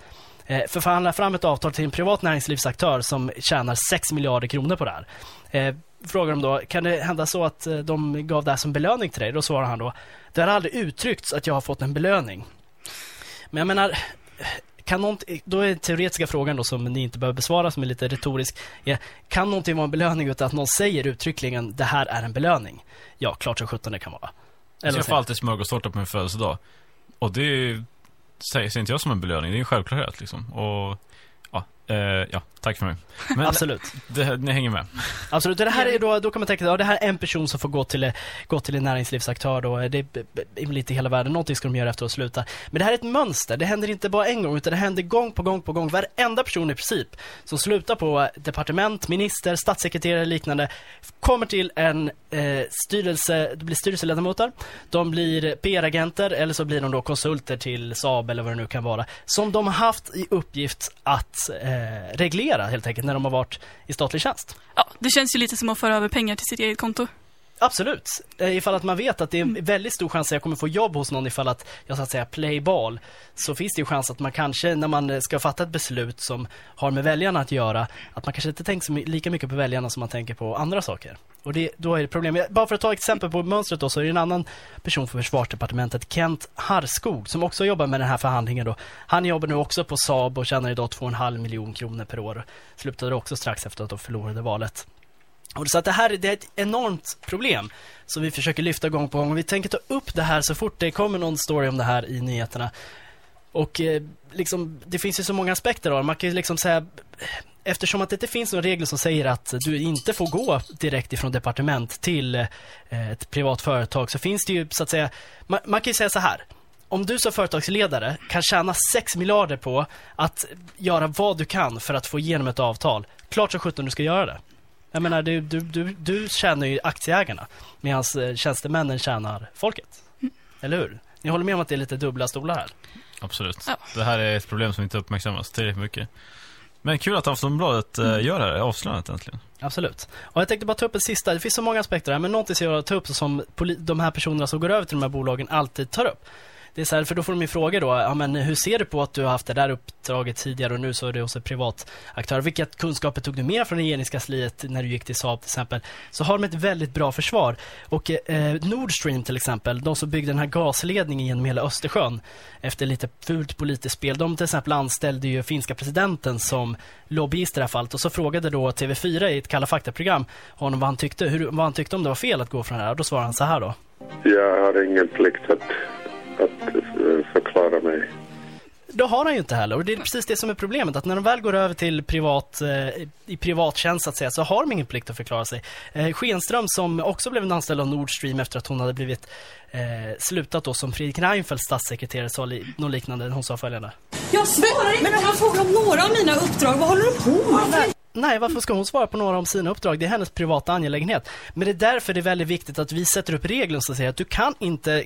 Eh, för att förhandla fram ett avtal till en privat näringslivsaktör som tjänar 6 miljarder kronor på det här. Eh, frågar de då, kan det hända så att eh, de gav det här som belöning till dig? Då svarar han då, det har aldrig uttryckts att jag har fått en belöning. Men jag menar, kan då är den teoretiska frågan då som ni inte behöver besvara, som är lite retorisk, är, kan någonting vara en belöning utan att någon säger uttryckligen det här är en belöning? Ja, klart som sjutton det kan vara. Jag vad ska säger få alltid smörgåstårta på min födelsedag. Och det är ju- säger ser inte jag som en belöning, det är en självklarhet liksom. Och, ja, eh, ja tack för mig. Men Absolut. Det, ni hänger med. Absolut, det här är då, då kan man tänka, ja, det här är en person som får gå till, eh, gå till en näringslivsaktör då, det är lite i hela världen, någonting ska de göra efter att sluta. Men det här är ett mönster, det händer inte bara en gång, utan det händer gång på gång på gång. Varenda person i princip som slutar på departement, minister, statssekreterare och liknande kommer till en eh, styrelse, det blir styrelseledamöter, de blir PR-agenter eller så blir de då konsulter till Saab eller vad det nu kan vara, som de har haft i uppgift att eh, reglera helt enkelt när de har varit i statlig tjänst. Ja, det känns ju lite som att föra över pengar till sitt eget konto. Absolut. Eh, Ifall att man vet att det är en väldigt stor chans att jag kommer få jobb hos någon ifall att jag så att säga play ball. Så finns det ju chans att man kanske när man eh, ska fatta ett beslut som har med väljarna att göra, att man kanske inte tänker lika mycket på väljarna som man tänker på andra saker. Och det, då är det problem. Bara för att ta exempel på mönstret då, så är det en annan person för försvarsdepartementet, Kent Harskog, som också jobbar med den här förhandlingen då. Han jobbar nu också på Saab och tjänar idag 2,5 miljoner kronor per år. Slutade också strax efter att de förlorade valet. Och så att det här det är ett enormt problem som vi försöker lyfta gång på gång. Och vi tänker ta upp det här så fort det kommer någon story om det här i nyheterna. Och eh, liksom, det finns ju så många aspekter av det. Man kan ju liksom säga, eftersom att det inte finns några regler som säger att du inte får gå direkt ifrån departement till eh, ett privat företag så finns det ju så att säga, man, man kan ju säga så här. Om du som företagsledare kan tjäna 6 miljarder på att göra vad du kan för att få igenom ett avtal, klart som sjutton du ska göra det. Jag menar, du, du, du, du tjänar ju aktieägarna medan eh, tjänstemännen tjänar folket. Eller hur? Ni håller med om att det är lite dubbla stolar här? Absolut. Det här är ett problem som inte uppmärksammas tillräckligt mycket. Men kul att Aftonbladet mm. gör det här, avslöjandet äntligen. Absolut. Och jag tänkte bara ta upp en sista, det finns så många aspekter här, men någonting som jag vill ta upp som poli- de här personerna som går över till de här bolagen alltid tar upp. Det är så här, för då får de ju fråga då, ja men hur ser du på att du har haft det där uppdraget tidigare och nu så är det hos en privat aktör. Vilka kunskaper tog du med från regeringskansliet när du gick till Saab till exempel? Så har de ett väldigt bra försvar. Och eh, Nord Stream till exempel, de som byggde den här gasledningen genom hela Östersjön efter lite fult politiskt spel. De till exempel anställde ju finska presidenten som lobbyist i det här fallet och så frågade då TV4 i ett Kalla fakta-program honom vad han tyckte, hur, vad han tyckte om det var fel att gå från det här. Och då svarade han så här då. Jag har ingen plikt att, att eh, förklara mig. Då har han ju inte heller. Och det är precis det som är problemet. Att när de väl går över till privat, eh, i privat tjänst så att säga, så har de ingen plikt att förklara sig. Eh, Schenström som också blev en anställd av Nord Stream efter att hon hade blivit eh, slutat då som Fredrik Reinfeldts statssekreterare sa li- något liknande. Hon sa följande. Jag svarar inte på några frågor om några av mina uppdrag. Vad håller du på med? Nej, varför ska hon svara på några av sina uppdrag? Det är hennes privata angelägenhet. Men det är därför det är väldigt viktigt att vi sätter upp regler som säger att du kan inte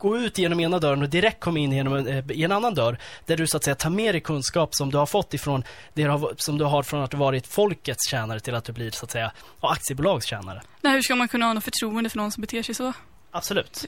gå ut genom ena dörren och direkt komma in genom en, eh, i en annan dörr. Där du så att säga tar med dig kunskap som du har fått ifrån det du har, som du har från att du varit folkets tjänare till att du blir så att säga aktiebolags tjänare. Nej, hur ska man kunna ha något förtroende för någon som beter sig så? Absolut.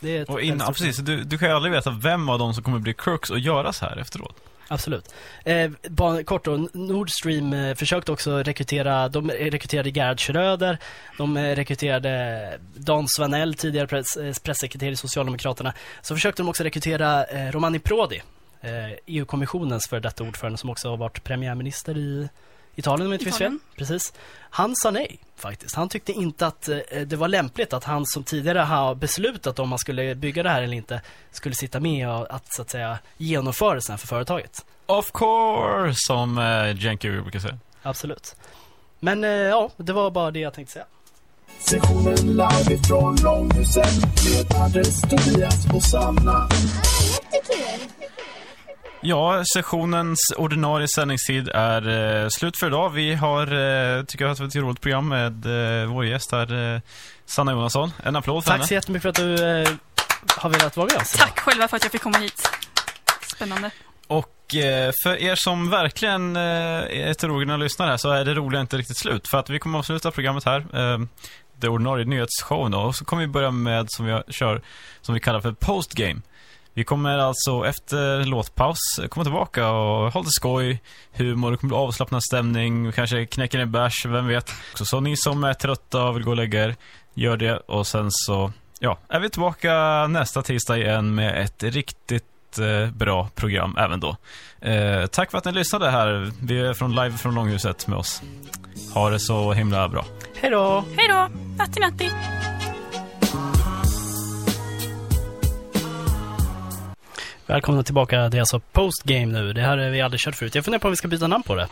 Det är Och innan, precis, du, du kan ju aldrig veta vem av dem som kommer bli crooks och göra så här efteråt. Absolut. Eh, bara kort då, Nord Stream eh, försökte också rekrytera, de rekryterade Gerhard Schröder, de eh, rekryterade Dan Svanell, tidigare press, eh, pressekreterare i Socialdemokraterna. Så försökte de också rekrytera eh, Romani Prodi, eh, EU-kommissionens för detta ordförande som också har varit premiärminister i Italien om jag inte minns fel. Precis. Han sa nej faktiskt. Han tyckte inte att eh, det var lämpligt att han som tidigare har beslutat om man skulle bygga det här eller inte skulle sitta med och att så att säga genomföra sen för företaget. Of course, som Jen Curie brukar säga. Absolut. Men eh, ja, det var bara det jag tänkte säga. Sessionen live ifrån Långhuset med Anders, Tobias och Sanna. Ja, sessionens ordinarie sändningstid är eh, slut för idag. Vi har, eh, tycker jag, haft ett roligt program med eh, vår gäst här, eh, Sanna Jonasson. En applåd för Tack henne. så jättemycket för att du eh, har velat vara med oss. Tack själva för att jag fick komma hit. Spännande. Och eh, för er som verkligen eh, är trogna lyssnare här så är det roliga inte riktigt slut. För att vi kommer att avsluta programmet här. Eh, det ordinarie nyhetsshowen då. Och så kommer vi börja med som vi kör, som vi kallar för postgame. Vi kommer alltså efter låtpaus komma tillbaka och ha lite skoj, humor, det kommer bli avslappnad stämning, kanske knäcker en bärs, vem vet. Så, så ni som är trötta och vill gå och lägga er, gör det och sen så, ja, är vi tillbaka nästa tisdag igen med ett riktigt eh, bra program även då. Eh, tack för att ni lyssnade här. Vi är från live från Långhuset med oss. Ha det så himla bra. Hej då! Hej då! Natti natti! Välkomna tillbaka. Det är alltså Postgame nu. Det här har vi aldrig kört förut. Jag funderar på om vi ska byta namn på det.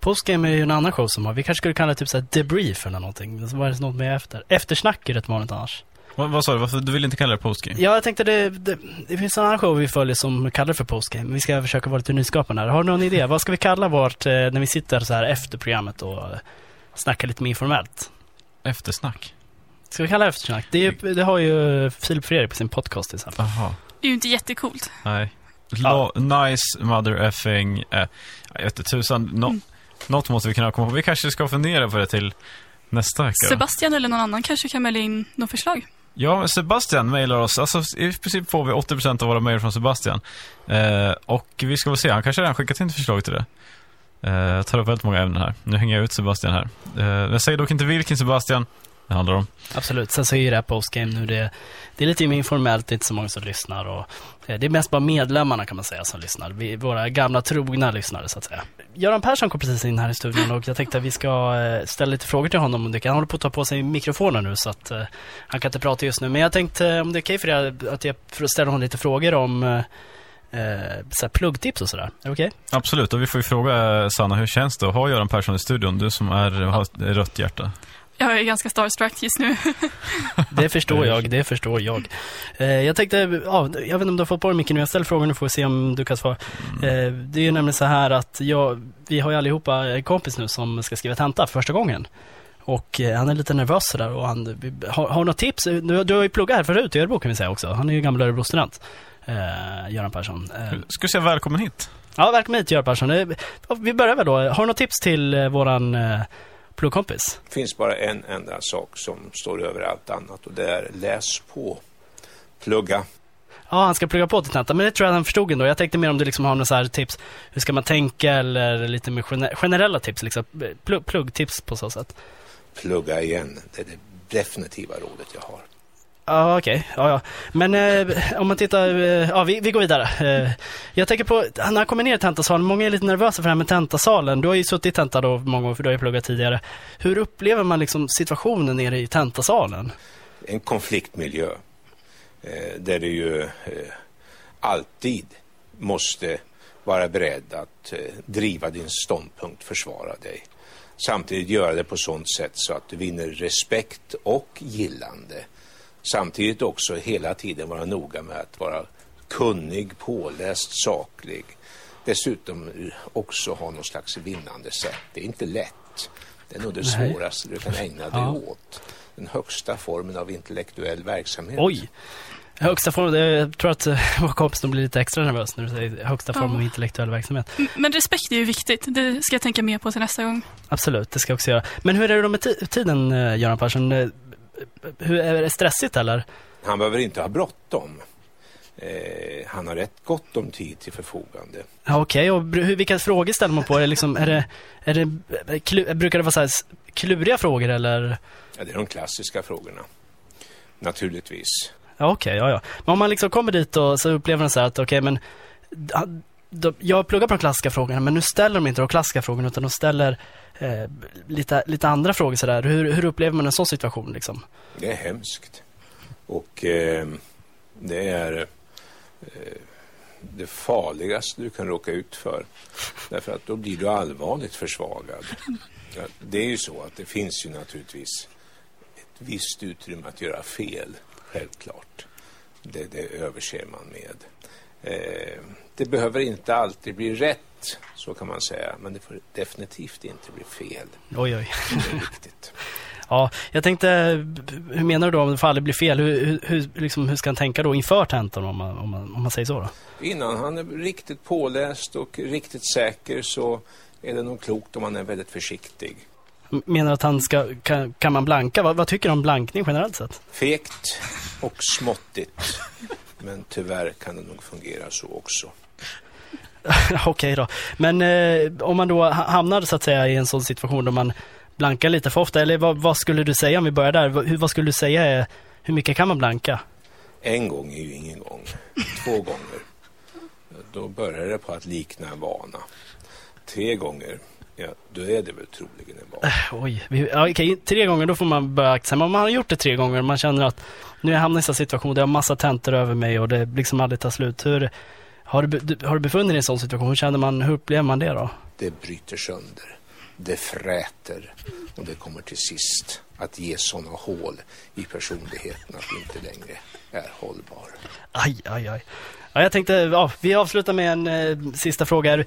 Postgame är ju en annan show som har. Vi kanske skulle kalla det typ såhär debrief eller någonting. Men så var det något med efter. Eftersnack är rätt vanligt annars. Vad, vad sa du? Varför, du vill inte kalla det postgame? Ja, jag tänkte det, det, det finns en annan show vi följer som kallar det för postgame. Vi ska försöka vara lite nyskapande här. Har du någon idé? Vad ska vi kalla vårt, eh, när vi sitter så här efter programmet och eh, snackar lite mer informellt? Eftersnack? Ska vi kalla det eftersnack? Det, är, det har ju Filip Fredrik på sin podcast till exempel. Jaha. Det är ju inte jättecoolt. Nej. La, Nice mother effing... Eh, jag vet inte tusan. No, Mm. Något måste vi kunna komma på. Vi kanske ska fundera på det till nästa vecka. Sebastian eller någon annan kanske kan mejla in något förslag. Ja, Sebastian mejlar oss. Alltså, i princip får vi 80% av våra mejl från Sebastian. Eh, och vi ska väl se. Han kanske redan skickat in ett förslag till det. Eh, jag tar upp väldigt många ämnen här. Nu hänger jag ut Sebastian här. Eh, jag säger dock inte vilken Sebastian. Det handlar om. Absolut. Sen så är ju det här postgame nu, det, det är lite mer informellt, det är inte så många som lyssnar och eh, det är mest bara medlemmarna kan man säga som lyssnar. Vi, våra gamla trogna lyssnare så att säga. Göran Persson kom precis in här i studion och jag tänkte att vi ska eh, ställa lite frågor till honom om det kan. Han håller på att ta på sig mikrofonen nu så att eh, han kan inte prata just nu. Men jag tänkte om det är okej för er att jag ställa honom lite frågor om eh, så här pluggtips och sådär. Är det okej? Absolut, och vi får ju fråga Sanna, hur känns det att ha Göran Persson i studion? Du som är, har rött hjärta. Jag är ganska starstruck just nu. Det förstår jag, det förstår jag. Eh, jag tänkte, ja, jag vet inte om du har fått på dig micken nu, jag ställer frågan nu får vi se om du kan svara. Eh, det är ju nämligen så här att jag, vi har ju allihopa en kompis nu som ska skriva tenta för första gången. Och eh, han är lite nervös sådär och han, har, har något tips? Du, du har ju pluggat här förut i Örebro kan vi säga också. Han är ju gammal Örebro-student. Eh, Göran Persson. Eh, Ska säga välkommen hit? Ja, välkommen hit Göran Persson. Eh, Vi börjar väl då. Har du något tips till eh, våran eh, pluggkompis? Det finns bara en enda sak som står över allt annat och det är läs på. Plugga. Ja, han ska plugga på till tenta, men det tror jag han förstod ändå. Jag tänkte mer om du liksom har några så här tips. Hur ska man tänka eller lite mer gener- generella tips, liksom. Plugg, pluggtips på så sätt. Plugga igen. Det är det definitiva rådet jag har. Ja, okej. Ja, ja. Men eh, om man tittar, eh, ja vi, vi går vidare. Eh, jag tänker på, när han kommer ner i tentasalen, många är lite nervösa för det här med tentasalen. Du har ju suttit i tenta då många år, för du har ju pluggat tidigare. Hur upplever man liksom situationen nere i tentasalen? En konfliktmiljö eh, där du ju eh, alltid måste vara beredd att eh, driva din ståndpunkt, försvara dig. Samtidigt göra det på sånt sätt så att du vinner respekt och gillande. Samtidigt också hela tiden vara noga med att vara kunnig, påläst, saklig. Dessutom eh, också ha någon slags vinnande sätt. Det är inte lätt. Det är nog det Nej. svåraste du kan ägna dig Ja. åt. Den högsta formen av intellektuell verksamhet. Oj! Högsta form, jag tror att eh, vår kompis blir lite extra nervös när du säger högsta form Ja. av intellektuell verksamhet. Men respekt är ju viktigt. Det ska jag tänka mer på till nästa gång. Absolut, det ska jag också göra. Men hur är det då med ti- tiden, eh, Göran Persson? Hur, är det stressigt eller? Han behöver inte ha bråttom. Eh, han har rätt gott om tid till förfogande. Ja, Okej, och br- hur, vilka frågor ställer man på? Är det liksom, är det, är det, klu, brukar det vara så här kluriga frågor eller? Ja, det är de klassiska frågorna. Naturligtvis. Ja, okej, ja, ja. Men om man liksom kommer dit och så upplever man så här att okej, men d- de, jag pluggar på de klassiska frågorna, men nu ställer de inte de klassiska frågorna utan de ställer eh, lite, lite andra frågor sådär. Hur, hur upplever man en sån situation liksom? Det är hemskt. Och eh, det är eh, det farligaste du kan råka ut för. Därför att då blir du allvarligt försvagad. Ja, det är ju så att det finns ju naturligtvis ett visst utrymme att göra fel, självklart. Det, det överser man med. Eh, det behöver inte alltid bli rätt, så kan man säga. Men det får definitivt inte bli fel. Oj, oj. Det är viktigt. Ja, jag tänkte, hur menar du då om det får aldrig bli fel? Hur, hur, liksom, hur ska han tänka då inför tentan om man, om man, om man säger så då? Innan han är riktigt påläst och riktigt säker så är det nog klokt om man är väldigt försiktig. Menar att han ska, kan, kan man blanka? Vad, vad tycker du om blankning generellt sett? Fegt och småttigt. Men tyvärr kan det nog fungera så också. Okej då. Men eh, om man då ha- hamnar så att säga i en sån situation då man blankar lite för ofta, eller vad, vad skulle du säga om vi börjar där? Hur, vad skulle du säga är, hur mycket kan man blanka? En gång är ju ingen gång. Två gånger. Då börjar det på att likna en vana. Tre gånger, ja, då är det väl troligen en vana. Oj, vi, ja, okej, tre gånger då får man börja akta sig. Men om man har gjort det tre gånger och man känner att nu är jag hamnat i en situation, det har massa tentor över mig och det liksom aldrig tar slut. Hur, har, du, har du befunnit dig i en sån situation? Hur känner man, hur upplever man det då? Det bryter sönder. Det fräter. Och det kommer till sist att ge sådana hål i personligheten att det inte längre är hållbar. Aj, aj, aj. Ja, jag tänkte, ja, vi avslutar med en eh, sista fråga här.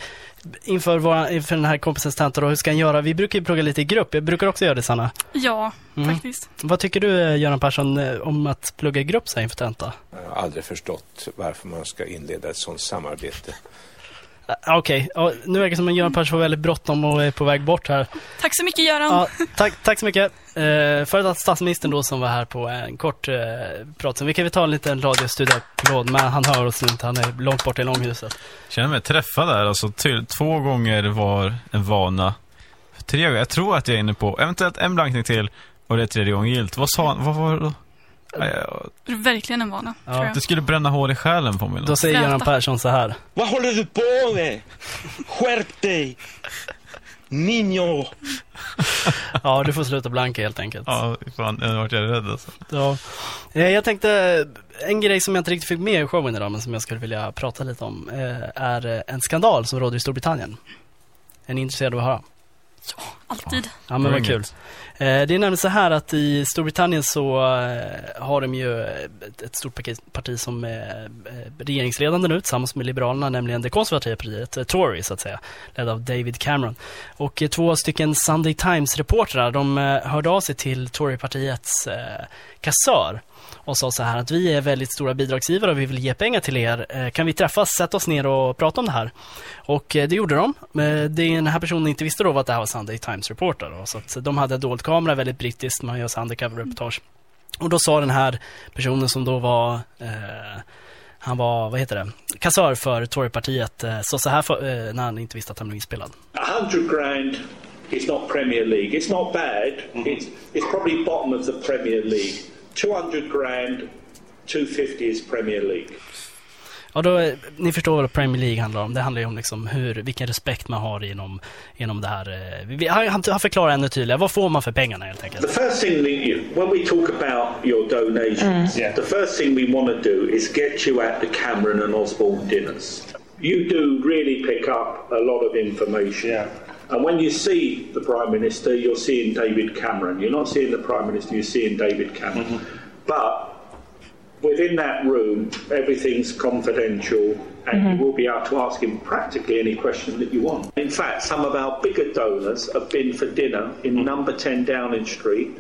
Inför, våra, inför den här kompisens tenta då, hur ska han göra? Vi brukar ju plugga lite i grupp. Jag brukar också göra det, Sanna. Ja, Mm. faktiskt. Vad tycker du, eh, Göran Persson, eh, om att plugga i grupp så här inför tenta? Jag har aldrig förstått varför man ska inleda ett sådant samarbete. Okej, ja, nu verkar det som att Göran Persson får väldigt bråttom och är på väg bort här. Tack så mycket Göran. Ja, tack, tack så mycket. Eh, för att statsministern då som var här på en kort eh, prat. Vi kan väl ta en liten radiostudieapplåd, men han hör oss inte. Han är långt bort i långhuset. Känner mig träffad där. Alltså, ty- två gånger var en vana. Tre gånger. Jag tror att jag är inne på eventuellt en blankning till. Och det är tredje gången gillt. Vad sa han? Vad var det då? Verkligen en vana, tror jag. Det skulle bränna hål i själen på mig. Då säger Göran Persson så här. Vad håller du på med? Skärp dig! Niño! Ja, du får sluta blanka helt enkelt. Ja, fan, nu vart jag rädd alltså. Ja. Eh, Jag tänkte, en grej som jag inte riktigt fick med i showen idag, men som jag skulle vilja prata lite om, eh, är en skandal som råder i Storbritannien. Är ni intresserade av att höra? Alltid. Ja men vad kul. Eh, Det är nämligen så här att i Storbritannien så eh, har de ju ett, ett stort parti, som är eh, regeringsledande nu tillsammans med Liberalerna, nämligen det konservativa partiet, eh, Tory så att säga, ledd av David Cameron. Och eh, två stycken Sunday Times-reportrar, de eh, hörde av sig till Torypartiets eh, kassör och sa så här att vi är väldigt stora bidragsgivare och vi vill ge pengar till er. Eh, Kan vi träffas, sätta oss ner och prata om det här? Och eh, det gjorde de. Det den här personen inte visste då var att det här var Sunday Times-reporter. då. Så att de hade dold kamera, väldigt brittiskt, man gör undercover-reportage. Och då sa den här personen som då var eh, han var, vad heter det, kassör för Torypartiet, eh, så så här för, eh, när han inte visste att han blev inspelad. A hundred grand is not Premier League. It's not bad. It's it's probably bottom of the Premier League. Two hundred grand, two fifty is Premier League. Ja, då, eh, ni förstår vad Premier League handlar om. Det handlar ju om liksom hur, vilken respekt man har inom, inom det här. eh, Vi, han, han förklarar ännu tydligare. Vad får man för pengarna helt enkelt? The first thing that you, when we talk about your donations, the first thing we want to do is get you at the Cameron and Osborne dinners. You do really pick up a lot of information. And when you see the Prime Minister, you're seeing David Cameron. You're not seeing the Prime Minister, you're seeing David Cameron. Mm-hmm. But within that room, everything's confidential, and you mm-hmm. will be able to ask him practically any question that you want. In fact, some of our bigger donors have been for dinner in mm-hmm. number 10 Downing Street.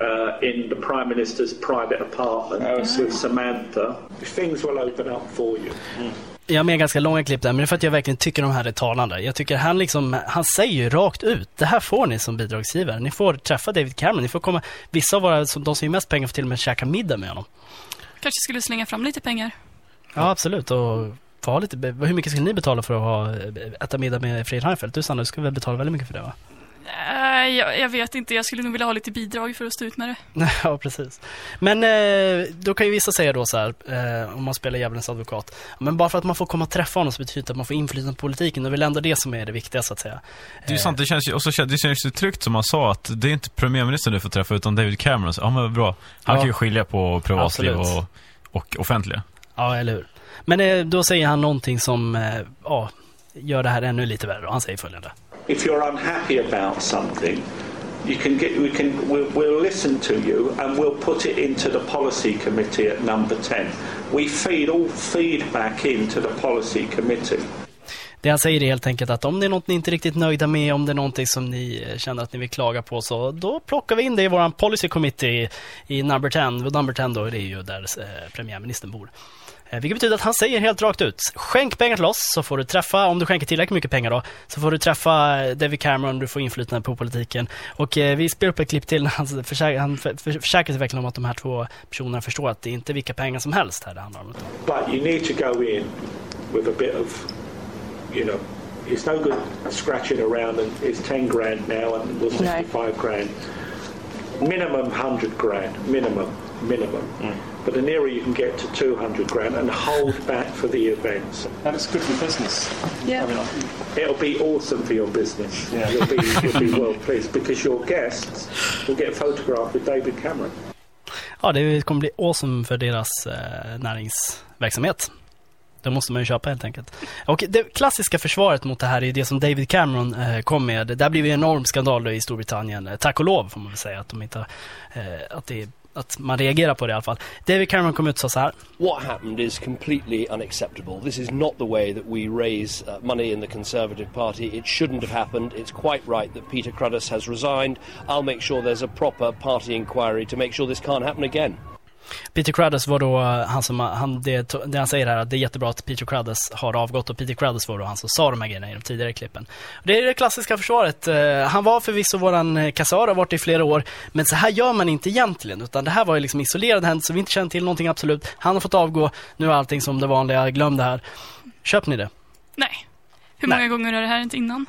Uh, in the Prime Minister's private apartment oh, with Samantha. Things will open up for you. Mm. Jag har med ganska långa klipp där, men det är för att jag verkligen tycker de här är talande. Jag tycker han liksom, han säger ju rakt ut, det här får ni som bidragsgivare. Ni får träffa David Cameron, ni får komma, vissa av våra, de som ger mest pengar får till och med käka middag med honom. Kanske skulle slänga fram lite pengar. Ja, absolut. Och få lite, hur mycket ska ni betala för att ha, äta middag med Fredrik Reinfeldt? Du Sanna, du ska väl betala väldigt mycket för det va? Eh, jag, jag vet inte, jag skulle nog vilja ha lite bidrag för att stå ut med det. ja, precis. Men eh, då kan ju vissa säga då så här, eh, om man spelar djävulens advokat. Men bara för att man får komma och träffa honom så betyder det inte att man får inflytande på politiken. Det är väl ändå det som är det viktiga så att säga. Det är ju sant, det känns ju, och så kän- det känns ju tryggt som han sa att det är inte premiärministern du får träffa utan David Cameron. Så, ja men bra. Han Ja. kan ju skilja på privatliv och, och offentliga. Ja, eller hur. Men eh, då säger han någonting som, eh, ja, gör det här ännu lite värre. Han säger följande. If you're unhappy about something, you can get, we can, we'll, we'll listen to you and we'll put it into the policy committee at number 10. We feed all feedback into the policy committee. Det han säger är helt enkelt att om det är något ni inte är riktigt nöjda med, om det är någonting som ni eh, känner att ni vill klaga på, så då plockar vi in det i våran policy committee i number 10. Och number 10 då, det är ju där eh, premiärministern bor. Eh, Vilket betyder att han säger helt rakt ut, skänk pengar till oss så får du träffa, om du skänker tillräckligt mycket pengar då, så får du träffa eh, David Cameron, du får inflytande på politiken. Och eh, vi spelar upp ett klipp till när han, försä- han för, för, försäkrar sig verkligen om att de här två personerna förstår att det inte är vilka pengar som helst här det handlar om. But you need to go in with a bit of, you know, it's no good scratching around and it's 10 grand now and we'll 65 grand. Minimum 100 grand, minimum, minimum. But the nearer you can get to 200 grand and hold back for the events. And it's good for business. Yeah. I mean, It'll be awesome for your business. Yeah. You'll, be, you'll be well pleased because your guests will get photographed with David Cameron. Ja, det kommer bli awesome för deras eh, näringsverksamhet. Det måste man ju köpa helt enkelt. Och det klassiska försvaret mot det här är ju det som David Cameron eh, kom med. Det där blev ju en enorm skandal i Storbritannien. Tack och lov får man väl säga att de inte, eh, att det att man reagerar på det i alla fall. David Cameron kom ut och sa så här. What happened is completely unacceptable. This is not the way that we raise uh, money in the Conservative Party. It shouldn't have happened. It's quite right that Peter Cruddas has resigned. I'll make sure there's a proper party inquiry to make sure this can't happen again. Peter Cruddas var då han som, han, det, det han säger här att det är jättebra att Peter Cruddas har avgått och Peter Cruddas var då han som sa de här grejerna i de tidigare klippen. Det är det klassiska försvaret. Eh, Han var förvisso våran eh, kassör, har varit i flera år, men så här gör man inte egentligen, utan det här var ju liksom isolerad händelse, vi inte känner till någonting absolut. Han har fått avgå, nu är allting som det vanliga, glöm det här. Köp ni det? Nej. Hur många gånger har det här hänt innan?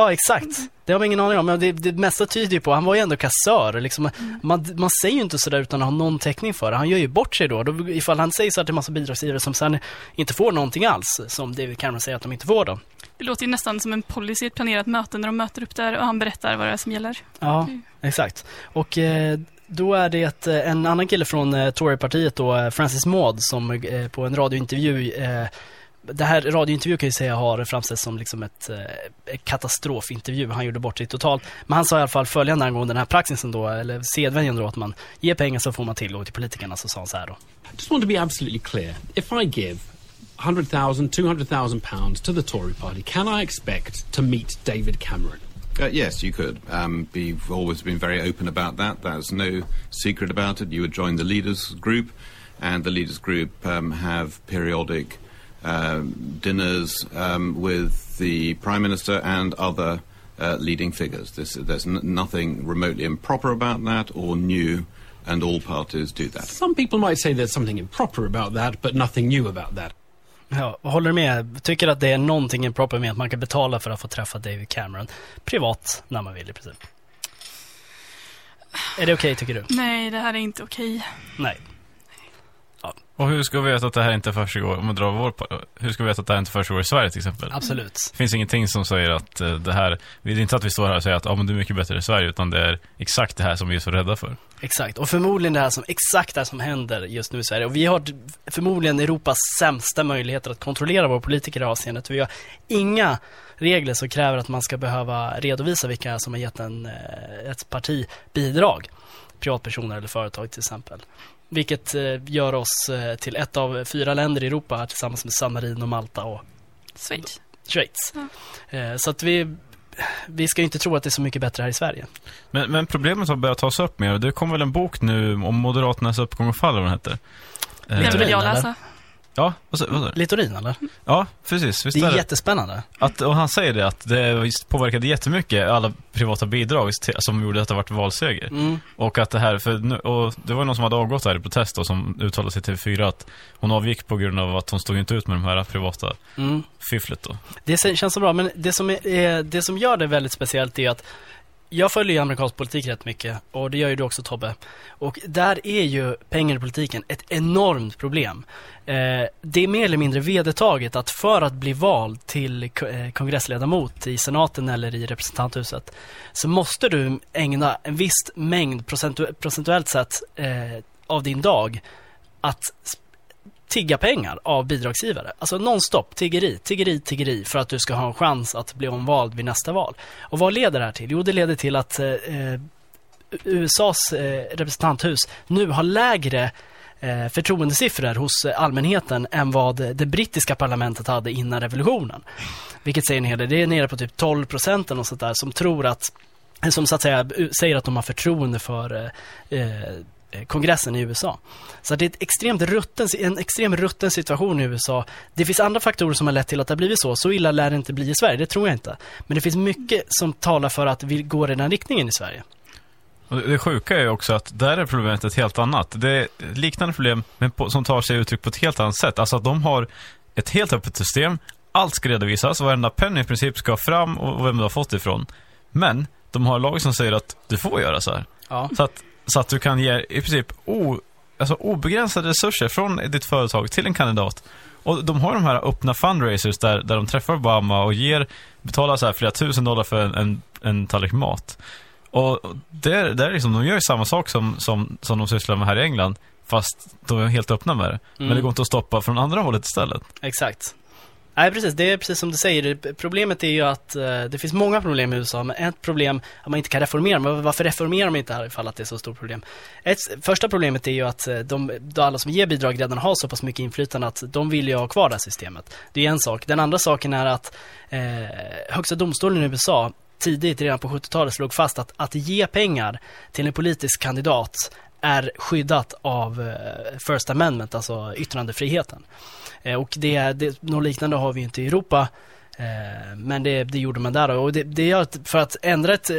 Ja, exakt. Det har man ingen aning om, men det, det mesta tyder ju på, han var ju ändå kassör. Liksom, man, man säger ju inte sådär utan att ha någon täckning för det. Han gör ju bort sig då. då ifall han säger så här till massa bidragsgivare som sen inte får någonting alls, som David Cameron säger att de inte får då. Det låter ju nästan som en policy, ett planerat möte när de möter upp där och han berättar vad det är som gäller. Ja, exakt. Och eh, då är det eh, en annan kille från eh, Torypartiet då, Francis Maud, som eh, på en radiointervju eh, det här radiointervju kan jag säga har framställts som liksom ett, eh, ett katastrofintervju. Han gjorde bort sig totalt. Men han sa i alla fall följande angående den här praxisen då, eller sedvänjan då, att man ger pengar så får man tillgång till politikerna. Så sa han så här då. just want to be absolutely clear. If I give 100,000, 200,000 pounds to the Tory party, can I expect to meet David Cameron? Uh, yes, you could. Um, we've always been very open about that. There's no secret about it. You would join the leaders group, and the leaders group um, have periodic dinners um, with the prime minister and other uh, leading figures. This, there's n- nothing remotely improper about that or new, and all parties do that. Some people might say there's something improper about that, but nothing new about that. Ja, håller du med? Tycker att det är någonting improper med att man kan betala för att få träffa David Cameron privat när man vill i princip. Är det okej tycker du? Nej, det här är inte okej. Nej. Och hur ska vi veta att det här inte försiggår, om vi drar vår, hur ska vi veta att det här inte försiggår i Sverige till exempel? Absolut. Det finns ingenting som säger att eh, det här, det är inte att vi står här och säger att ja, men det är mycket bättre i Sverige, utan det är exakt det här som vi är så rädda för. Exakt, och förmodligen det här som, exakt det här som händer just nu i Sverige. Och vi har förmodligen Europas sämsta möjligheter att kontrollera våra politiker i avseendet. Vi har inga regler som kräver att man ska behöva redovisa vilka som har gett en, eh, ett parti bidrag. Privatpersoner eller företag till exempel. Vilket eh, gör oss eh, till ett av fyra länder i Europa tillsammans med San Marino, Malta och Schweiz. Schweiz. Eh, Så att vi, vi ska ju inte tro att det är så mycket bättre här i Sverige. Men, men problemet har börjat tas upp mer, det kom väl en bok nu om Moderaternas uppgång och fall, vad den hette. Eh, Det vill jag läsa. Ja, vad sa du? Littorin eller? Ja, precis. Visst Det är det? jättespännande. Att, och han säger det att det påverkade jättemycket alla privata bidrag som gjorde att det vart valseger. Mm. Och att det här, för nu, och det var någon som hade avgått här i protest då, som uttalade sig till TV4 att hon avgick på grund av att hon stod inte ut med de här privata Mm. fifflet då. Det känns så bra, men det som, är, det som gör det väldigt speciellt är att jag följer ju amerikansk politik rätt mycket och det gör ju du också Tobbe. Och där är ju pengar i politiken ett enormt problem. Eh, det är mer eller mindre vedertaget att för att bli vald till eh, kongressledamot i senaten eller i representanthuset så måste du ägna en viss mängd procentu- procentuellt sett eh, av din dag att tigga pengar av bidragsgivare. Alltså nonstop, tiggeri, tiggeri, tiggeri för att du ska ha en chans att bli omvald vid nästa val. Och vad leder det här till? Jo, det leder till att eh, eh USAs eh, representanthus nu har lägre eh, förtroendesiffror hos allmänheten än vad det brittiska parlamentet hade innan revolutionen. Vilket säger en hel del. Det är nere på typ 12 procent och sånt där som tror att, som så att säga säger att de har förtroende för eh, eh kongressen i USA. Så det är ett extremt rutten, en extremt rutten situation i USA. Det finns andra faktorer som har lett till att det har blivit så. Så illa lär det inte bli i Sverige, det tror jag inte. Men det finns mycket som talar för att vi går i den riktningen i Sverige. Det sjuka är också att där är problemet ett helt annat. Det är liknande problem men på, som tar sig uttryck på ett helt annat sätt. Alltså att de har ett helt öppet system. Allt ska redovisas, varenda penny i princip ska fram och och vem du har fått ifrån. Men de har lag som säger att du får göra så här. Ja. Så, att, så att du kan ge i princip o, alltså obegränsade resurser från ditt företag till en kandidat. Och de har de här öppna fundraisers där, där de träffar Obama och ger, betalar så här flera tusen dollar för en, en, en tallrik mat. Och det är, det är liksom, de gör ju samma sak som, som, som de sysslar med här i England. Fast de är helt öppna med det. Men Mm. det går inte att stoppa från andra hållet istället. Exakt. Nej precis, det är precis som du säger. Problemet är ju att eh, det finns många problem i USA, men ett problem att man inte kan reformera. Men varför reformerar man inte här ifall att det är så stort problem? Ett, första problemet är ju att de, de, då alla som ger bidrag redan har så pass mycket inflytande att de vill ju ha kvar det här systemet. Det är en sak. Den andra saken är att eh, Högsta domstolen i USA tidigt, redan på 70-talet, slog fast att att ge pengar till en politisk kandidat är skyddat av eh, First Amendment, alltså yttrandefriheten. Eh, och det, det, något liknande har vi inte i Europa. Eh, men det, det gjorde man där då. och det, det gör att för att ändra ett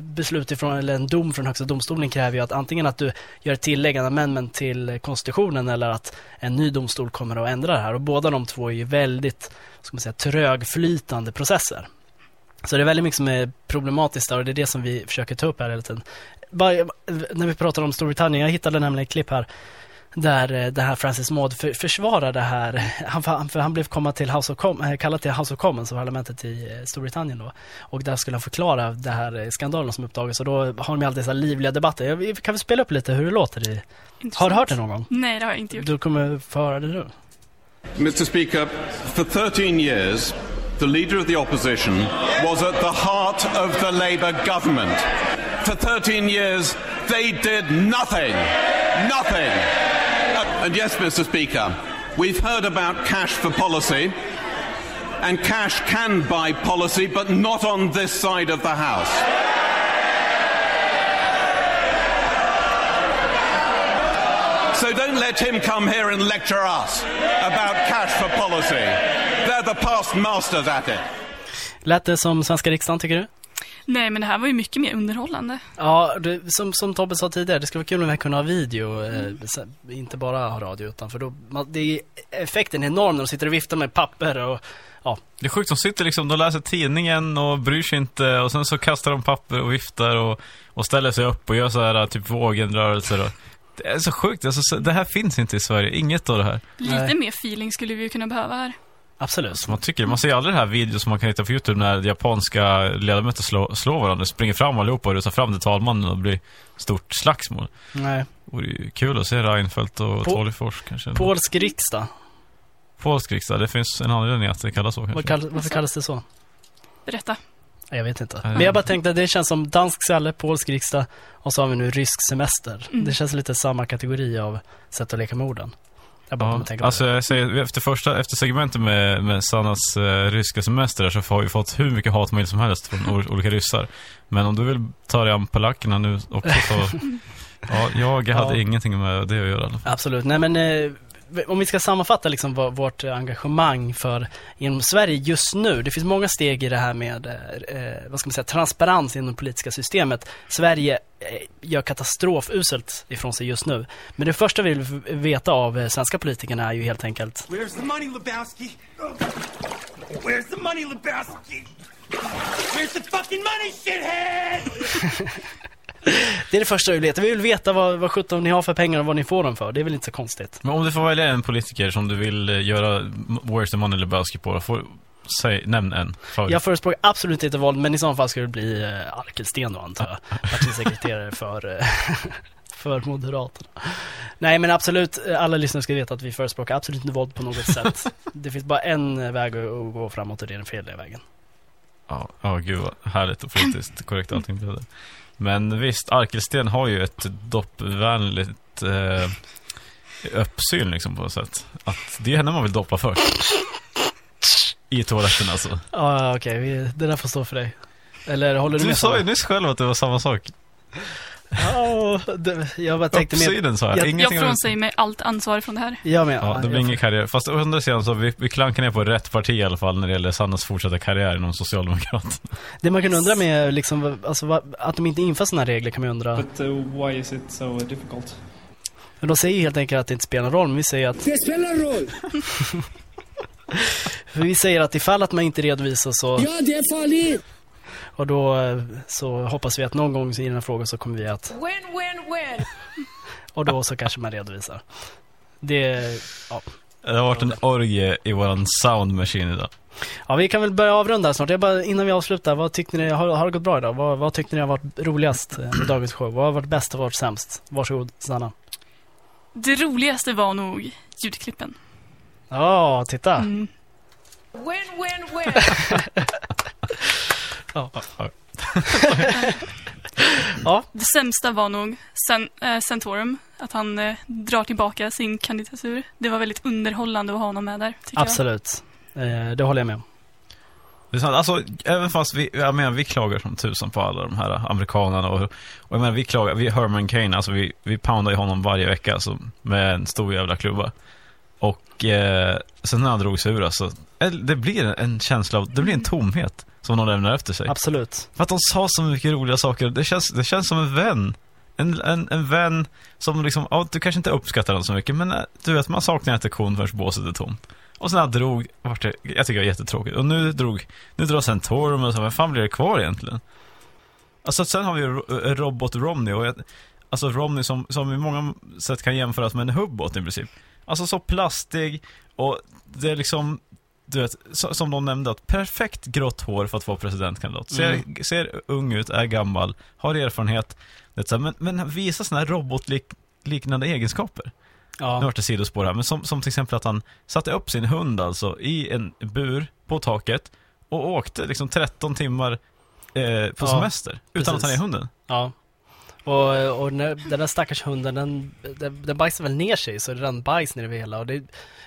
beslut ifrån, eller en dom från Högsta domstolen kräver ju att antingen att du gör ett tillägg, amendment till konstitutionen eller att en ny domstol kommer att ändra det här. Och båda de två är ju väldigt, ska man säga, trögflytande processer. Så det är väldigt mycket som är problematiskt där och det är det som vi försöker ta upp här hela tiden. Bara, när vi pratar om Storbritannien, jag hittade nämligen ett klipp här där eh, det här Francis Maud för, försvarar det här. Han, för han blev komma till House of Com, eh, kallad till House of Commons, parlamentet i eh, Storbritannien då. Och där skulle han förklara det här skandalen som uppdagades och då har de ju alltid så här livliga debatter. Jag, vi kan väl spela upp lite hur det låter i... Har du hört det någon gång? Nej, det har jag inte gjort. Du kommer få höra det nu. Mr. Speaker, for 13 years, the leader of the opposition was at the heart of the Labour government. For 13 years, they did nothing. Nothing. Uh, and yes, Mr. Speaker, we've heard about cash for policy. And cash can buy policy, but not on this side of the House. So don't let him come here and lecture us about cash for policy. They're the past masters at it. Lät det som svenska riksdagen tycker du? Nej, men det här var ju mycket mer underhållande. Ja, det, som, som Tobbe sa tidigare, det skulle vara kul om vi kunde ha video, eh, så- inte bara ha radio utan för då, man, det är, effekten är enorm när de sitter och viftar med papper och ja. Det är sjukt, de sitter liksom, de läser tidningen och bryr sig inte och sen så kastar de papper och viftar och, och ställer sig upp och gör så här typ vågenrörelser och det är så sjukt, alltså, så- det här finns inte i Sverige, inget av det här. Lite mer feeling skulle vi ju kunna behöva här. Absolut. Man tycker, man ser aldrig det här videos som man kan hitta på YouTube när japanska ledamöter slår, slår varandra, springer fram allihopa och rusar fram till talmannen och det blir stort slagsmål. Nej. Det vore ju kul att se Reinfeldt och På- Tolgfors kanske. Polsk riksdag, Polsk riksdag, det finns en anledning att det kallas så kanske. vad kall, varför kallas det så? Berätta. Jag vet inte. Men jag bara tänkte att det känns som dansk sälle, polsk riksdag och så har vi nu rysk semester. Mm. Det känns lite samma kategori av sätt att leka med orden. Jag bara Ja, tänka på alltså jag säger, efter första, efter segmentet med, med Sannas eh, ryska semester där så har vi fått hur mycket hatmejl som helst från olika ryssar. Men om du vill ta dig an polackerna nu också så, ja, jag hade Ja. ingenting med det att göra. i alla fall. Absolut. Nej men eh, om vi ska sammanfatta liksom vårt engagemang för inom Sverige just nu. Det finns många steg i det här med, eh, eh, vad ska man säga, transparens inom det politiska systemet. Sverige eh, gör katastrofuselt ifrån sig just nu. Men det första vi vill veta av eh, svenska politikerna är ju helt enkelt Where's the money, Lebowski? Where's the money, Lebowski? Where's the fucking money, shithead? Det är det första vi vill veta. Vi vill veta vad, vad sjutton ni har för pengar och vad ni får dem för. Det är väl inte så konstigt. Men om du får välja en politiker som du vill eh, göra Where's the Money Lebowski på, får, säg, nämn en. favorit. Jag förespråkar absolut inte våld, men i så fall skulle det bli uh, Arkelsten då antar jag. Partisekreterare för, eh, för Moderaterna. Nej men absolut, eh, alla lyssnare ska veta att vi förespråkar absolut inte våld på något sätt. Det finns bara en eh, väg att, gå framåt och det är den fredliga vägen. Ja, ja gud vad härligt och politiskt korrekt allting blev. Men visst, Arkelsten har ju ett doppvänligt eh, uppsyn liksom på något sätt. Att det är henne man vill doppa först. I toaletten alltså. Ja, okej, vi- det där får stå för dig. Eller håller du, Du med? sa ju nyss själv att det var samma sak. Ja, det, jag bara tänkte mer... Uppsynen sa jag. Jag- Jag frånsäger mig allt ansvar från det här. Jag med. Ja, det blir ingen karriär. Fast å andra sidan så vi, vi klankar ner på rätt parti i alla fall när det gäller Sannas fortsatta karriär inom Socialdemokraterna. Det man kan undra med liksom, alltså, att de inte inför sådana regler kan man undra. But uh, why is it so difficult? Men de säger helt enkelt att det inte spelar någon roll, men vi säger att... Det spelar roll! För vi säger att ifall att man inte redovisar så... Ja, det är farligt! Och då eh, så hoppas vi att någon gång i den här frågan så kommer vi att... Win, win, win! Och då så kanske man redovisar. Det... Ja. Det har varit en orgie i våran sound machine idag. Ja, vi kan väl börja avrunda snart. Jag bara, innan vi avslutar, vad tyckte ni, har, har det gått bra idag? Vad, vad tyckte ni har varit roligast eh, med dagens show? Vad har varit bäst och vad har varit sämst? Varsågod, Sanna. Det roligaste var nog ljudklippen. Ja, titta. Mm. Win, win, win! Ja. ja. Det sämsta var nog Sen, eh, Centorum, att han eh, drar tillbaka sin kandidatur. Det var väldigt underhållande att ha honom med där, Absolut. Eh, det håller jag med om. Det är sant. Alltså, även fast vi, jag menar, vi klagar som tusan på alla de här amerikanerna och, och jag menar, vi klagar, vi Herman Kane, alltså vi, vi poundar ju honom varje vecka alltså, med en stor jävla klubba. Och eh, sen när han drog sig ur alltså, eh, det blir en, känsla av, det blir en tomhet som de lämnar efter sig. Absolut. För att de sa så mycket roliga saker, det känns, det känns som en vän. En, en, en vän som liksom, ja, du kanske inte uppskattar den så mycket, men eh, du vet, man saknar inte kon förrän båset är tomt. Och sen han drog, vart det, jag tycker det var jättetråkigt. Och nu drog, nu drar Centaurum och så, vem fan blir det kvar egentligen? Alltså sen har vi Ro- Robot Romney och jag, alltså Romney som, som i många sätt kan jämföras med en hubbot i princip. Alltså så plastig och det är liksom, du vet, som de nämnde, att perfekt grått hår för att vara presidentkandidat. Ser, Mm. ser ung ut, är gammal, har erfarenhet, det är så här, men, men visar sådana här robotliknande egenskaper. Ja. Nu vart det sidospår här, men som, som till exempel att han satte upp sin hund alltså i en bur på taket och åkte liksom 13 timmar eh, på Ja, semester utan att precis. ta ner hunden. Ja. Och, och när, den där stackars hunden, den, den, den bajsade väl ner sig så det rann bajs ner över hela och det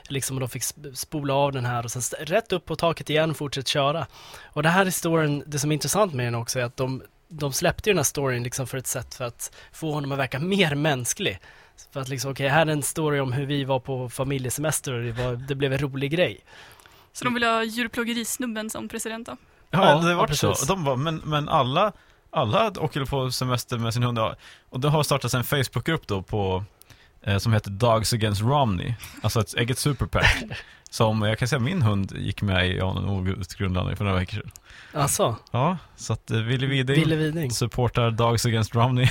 liksom de fick sp- spola av den här och sen rätt upp på taket igen och fortsätta köra. Och det här historien, det som är intressant med den också är att de, de släppte ju den här storyn liksom för ett sätt för att få honom att verka mer mänsklig. För att liksom, okej, här är en story om hur vi var på familjesemester och det, var, det blev en rolig grej. Så de vill ha djurplågerisnubben som president då? Ja, Ja, det ja, var så. precis. De var, men, men alla, alla åker på semester med sin hund. Och det har startats en Facebookgrupp då på, eh, som heter Dogs Against Romney. Alltså ett eget superpack. som, jag kan säga min hund gick med i av någon outgrundlig för några veckor sedan. Alltså, Ja, så att eh, Willy Widing Ville Widing. supportar Dogs Against Romney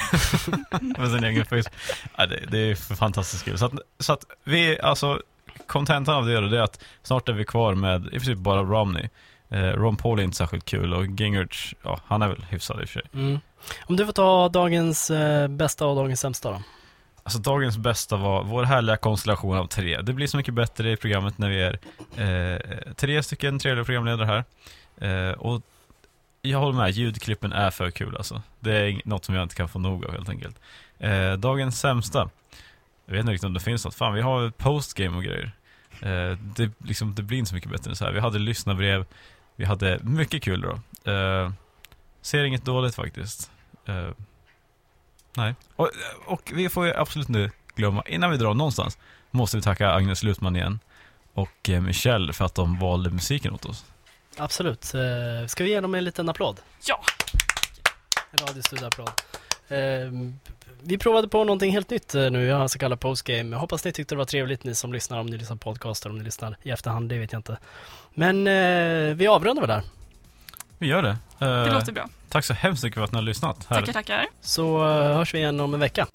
med sin egen face. Ja, det, det är fantastiskt kul. Så att, så att vi, alltså, kontentan av det är att snart är vi kvar med i princip bara Romney. Eh, Ron Paul är inte särskilt kul och Gingrich, ja, han är väl hyfsad i och för sig. mm. Om du får ta dagens eh, bästa och dagens sämsta då? Alltså dagens bästa var vår härliga konstellation av tre. Det blir så mycket bättre i programmet när vi är eh, tre stycken trevliga programledare här. Eh, och jag håller med, ljudklippen är för kul alltså. Det är något som jag inte kan få nog av helt enkelt. Eh, dagens sämsta. Jag vet inte riktigt om det finns något. Fan, vi har postgame och grejer. Eh, det, liksom, det blir inte så mycket bättre än så här. Vi hade lyssnarbrev. Vi hade mycket kul då. Eh, ser inget dåligt faktiskt. Eh, nej. Och, och vi får ju absolut inte glömma, innan vi drar någonstans, måste vi tacka Agnes Lutman igen. Och eh, Michelle för att de valde musiken åt oss. Absolut. Eh, ska vi ge dem en liten applåd? Ja! En radiostudioapplåd. Vi provade på någonting helt nytt eh, nu, jag har så kallad postgame. Jag hoppas ni tyckte det var trevligt, ni som lyssnar, om ni lyssnar på podcaster, om ni lyssnar i efterhand, det vet jag inte. Men eh, vi avrundar väl där. Vi gör det. Eh, Det låter bra. Tack så hemskt mycket för att ni har lyssnat. Tackar, tackar. Så eh, hörs vi igen om en vecka.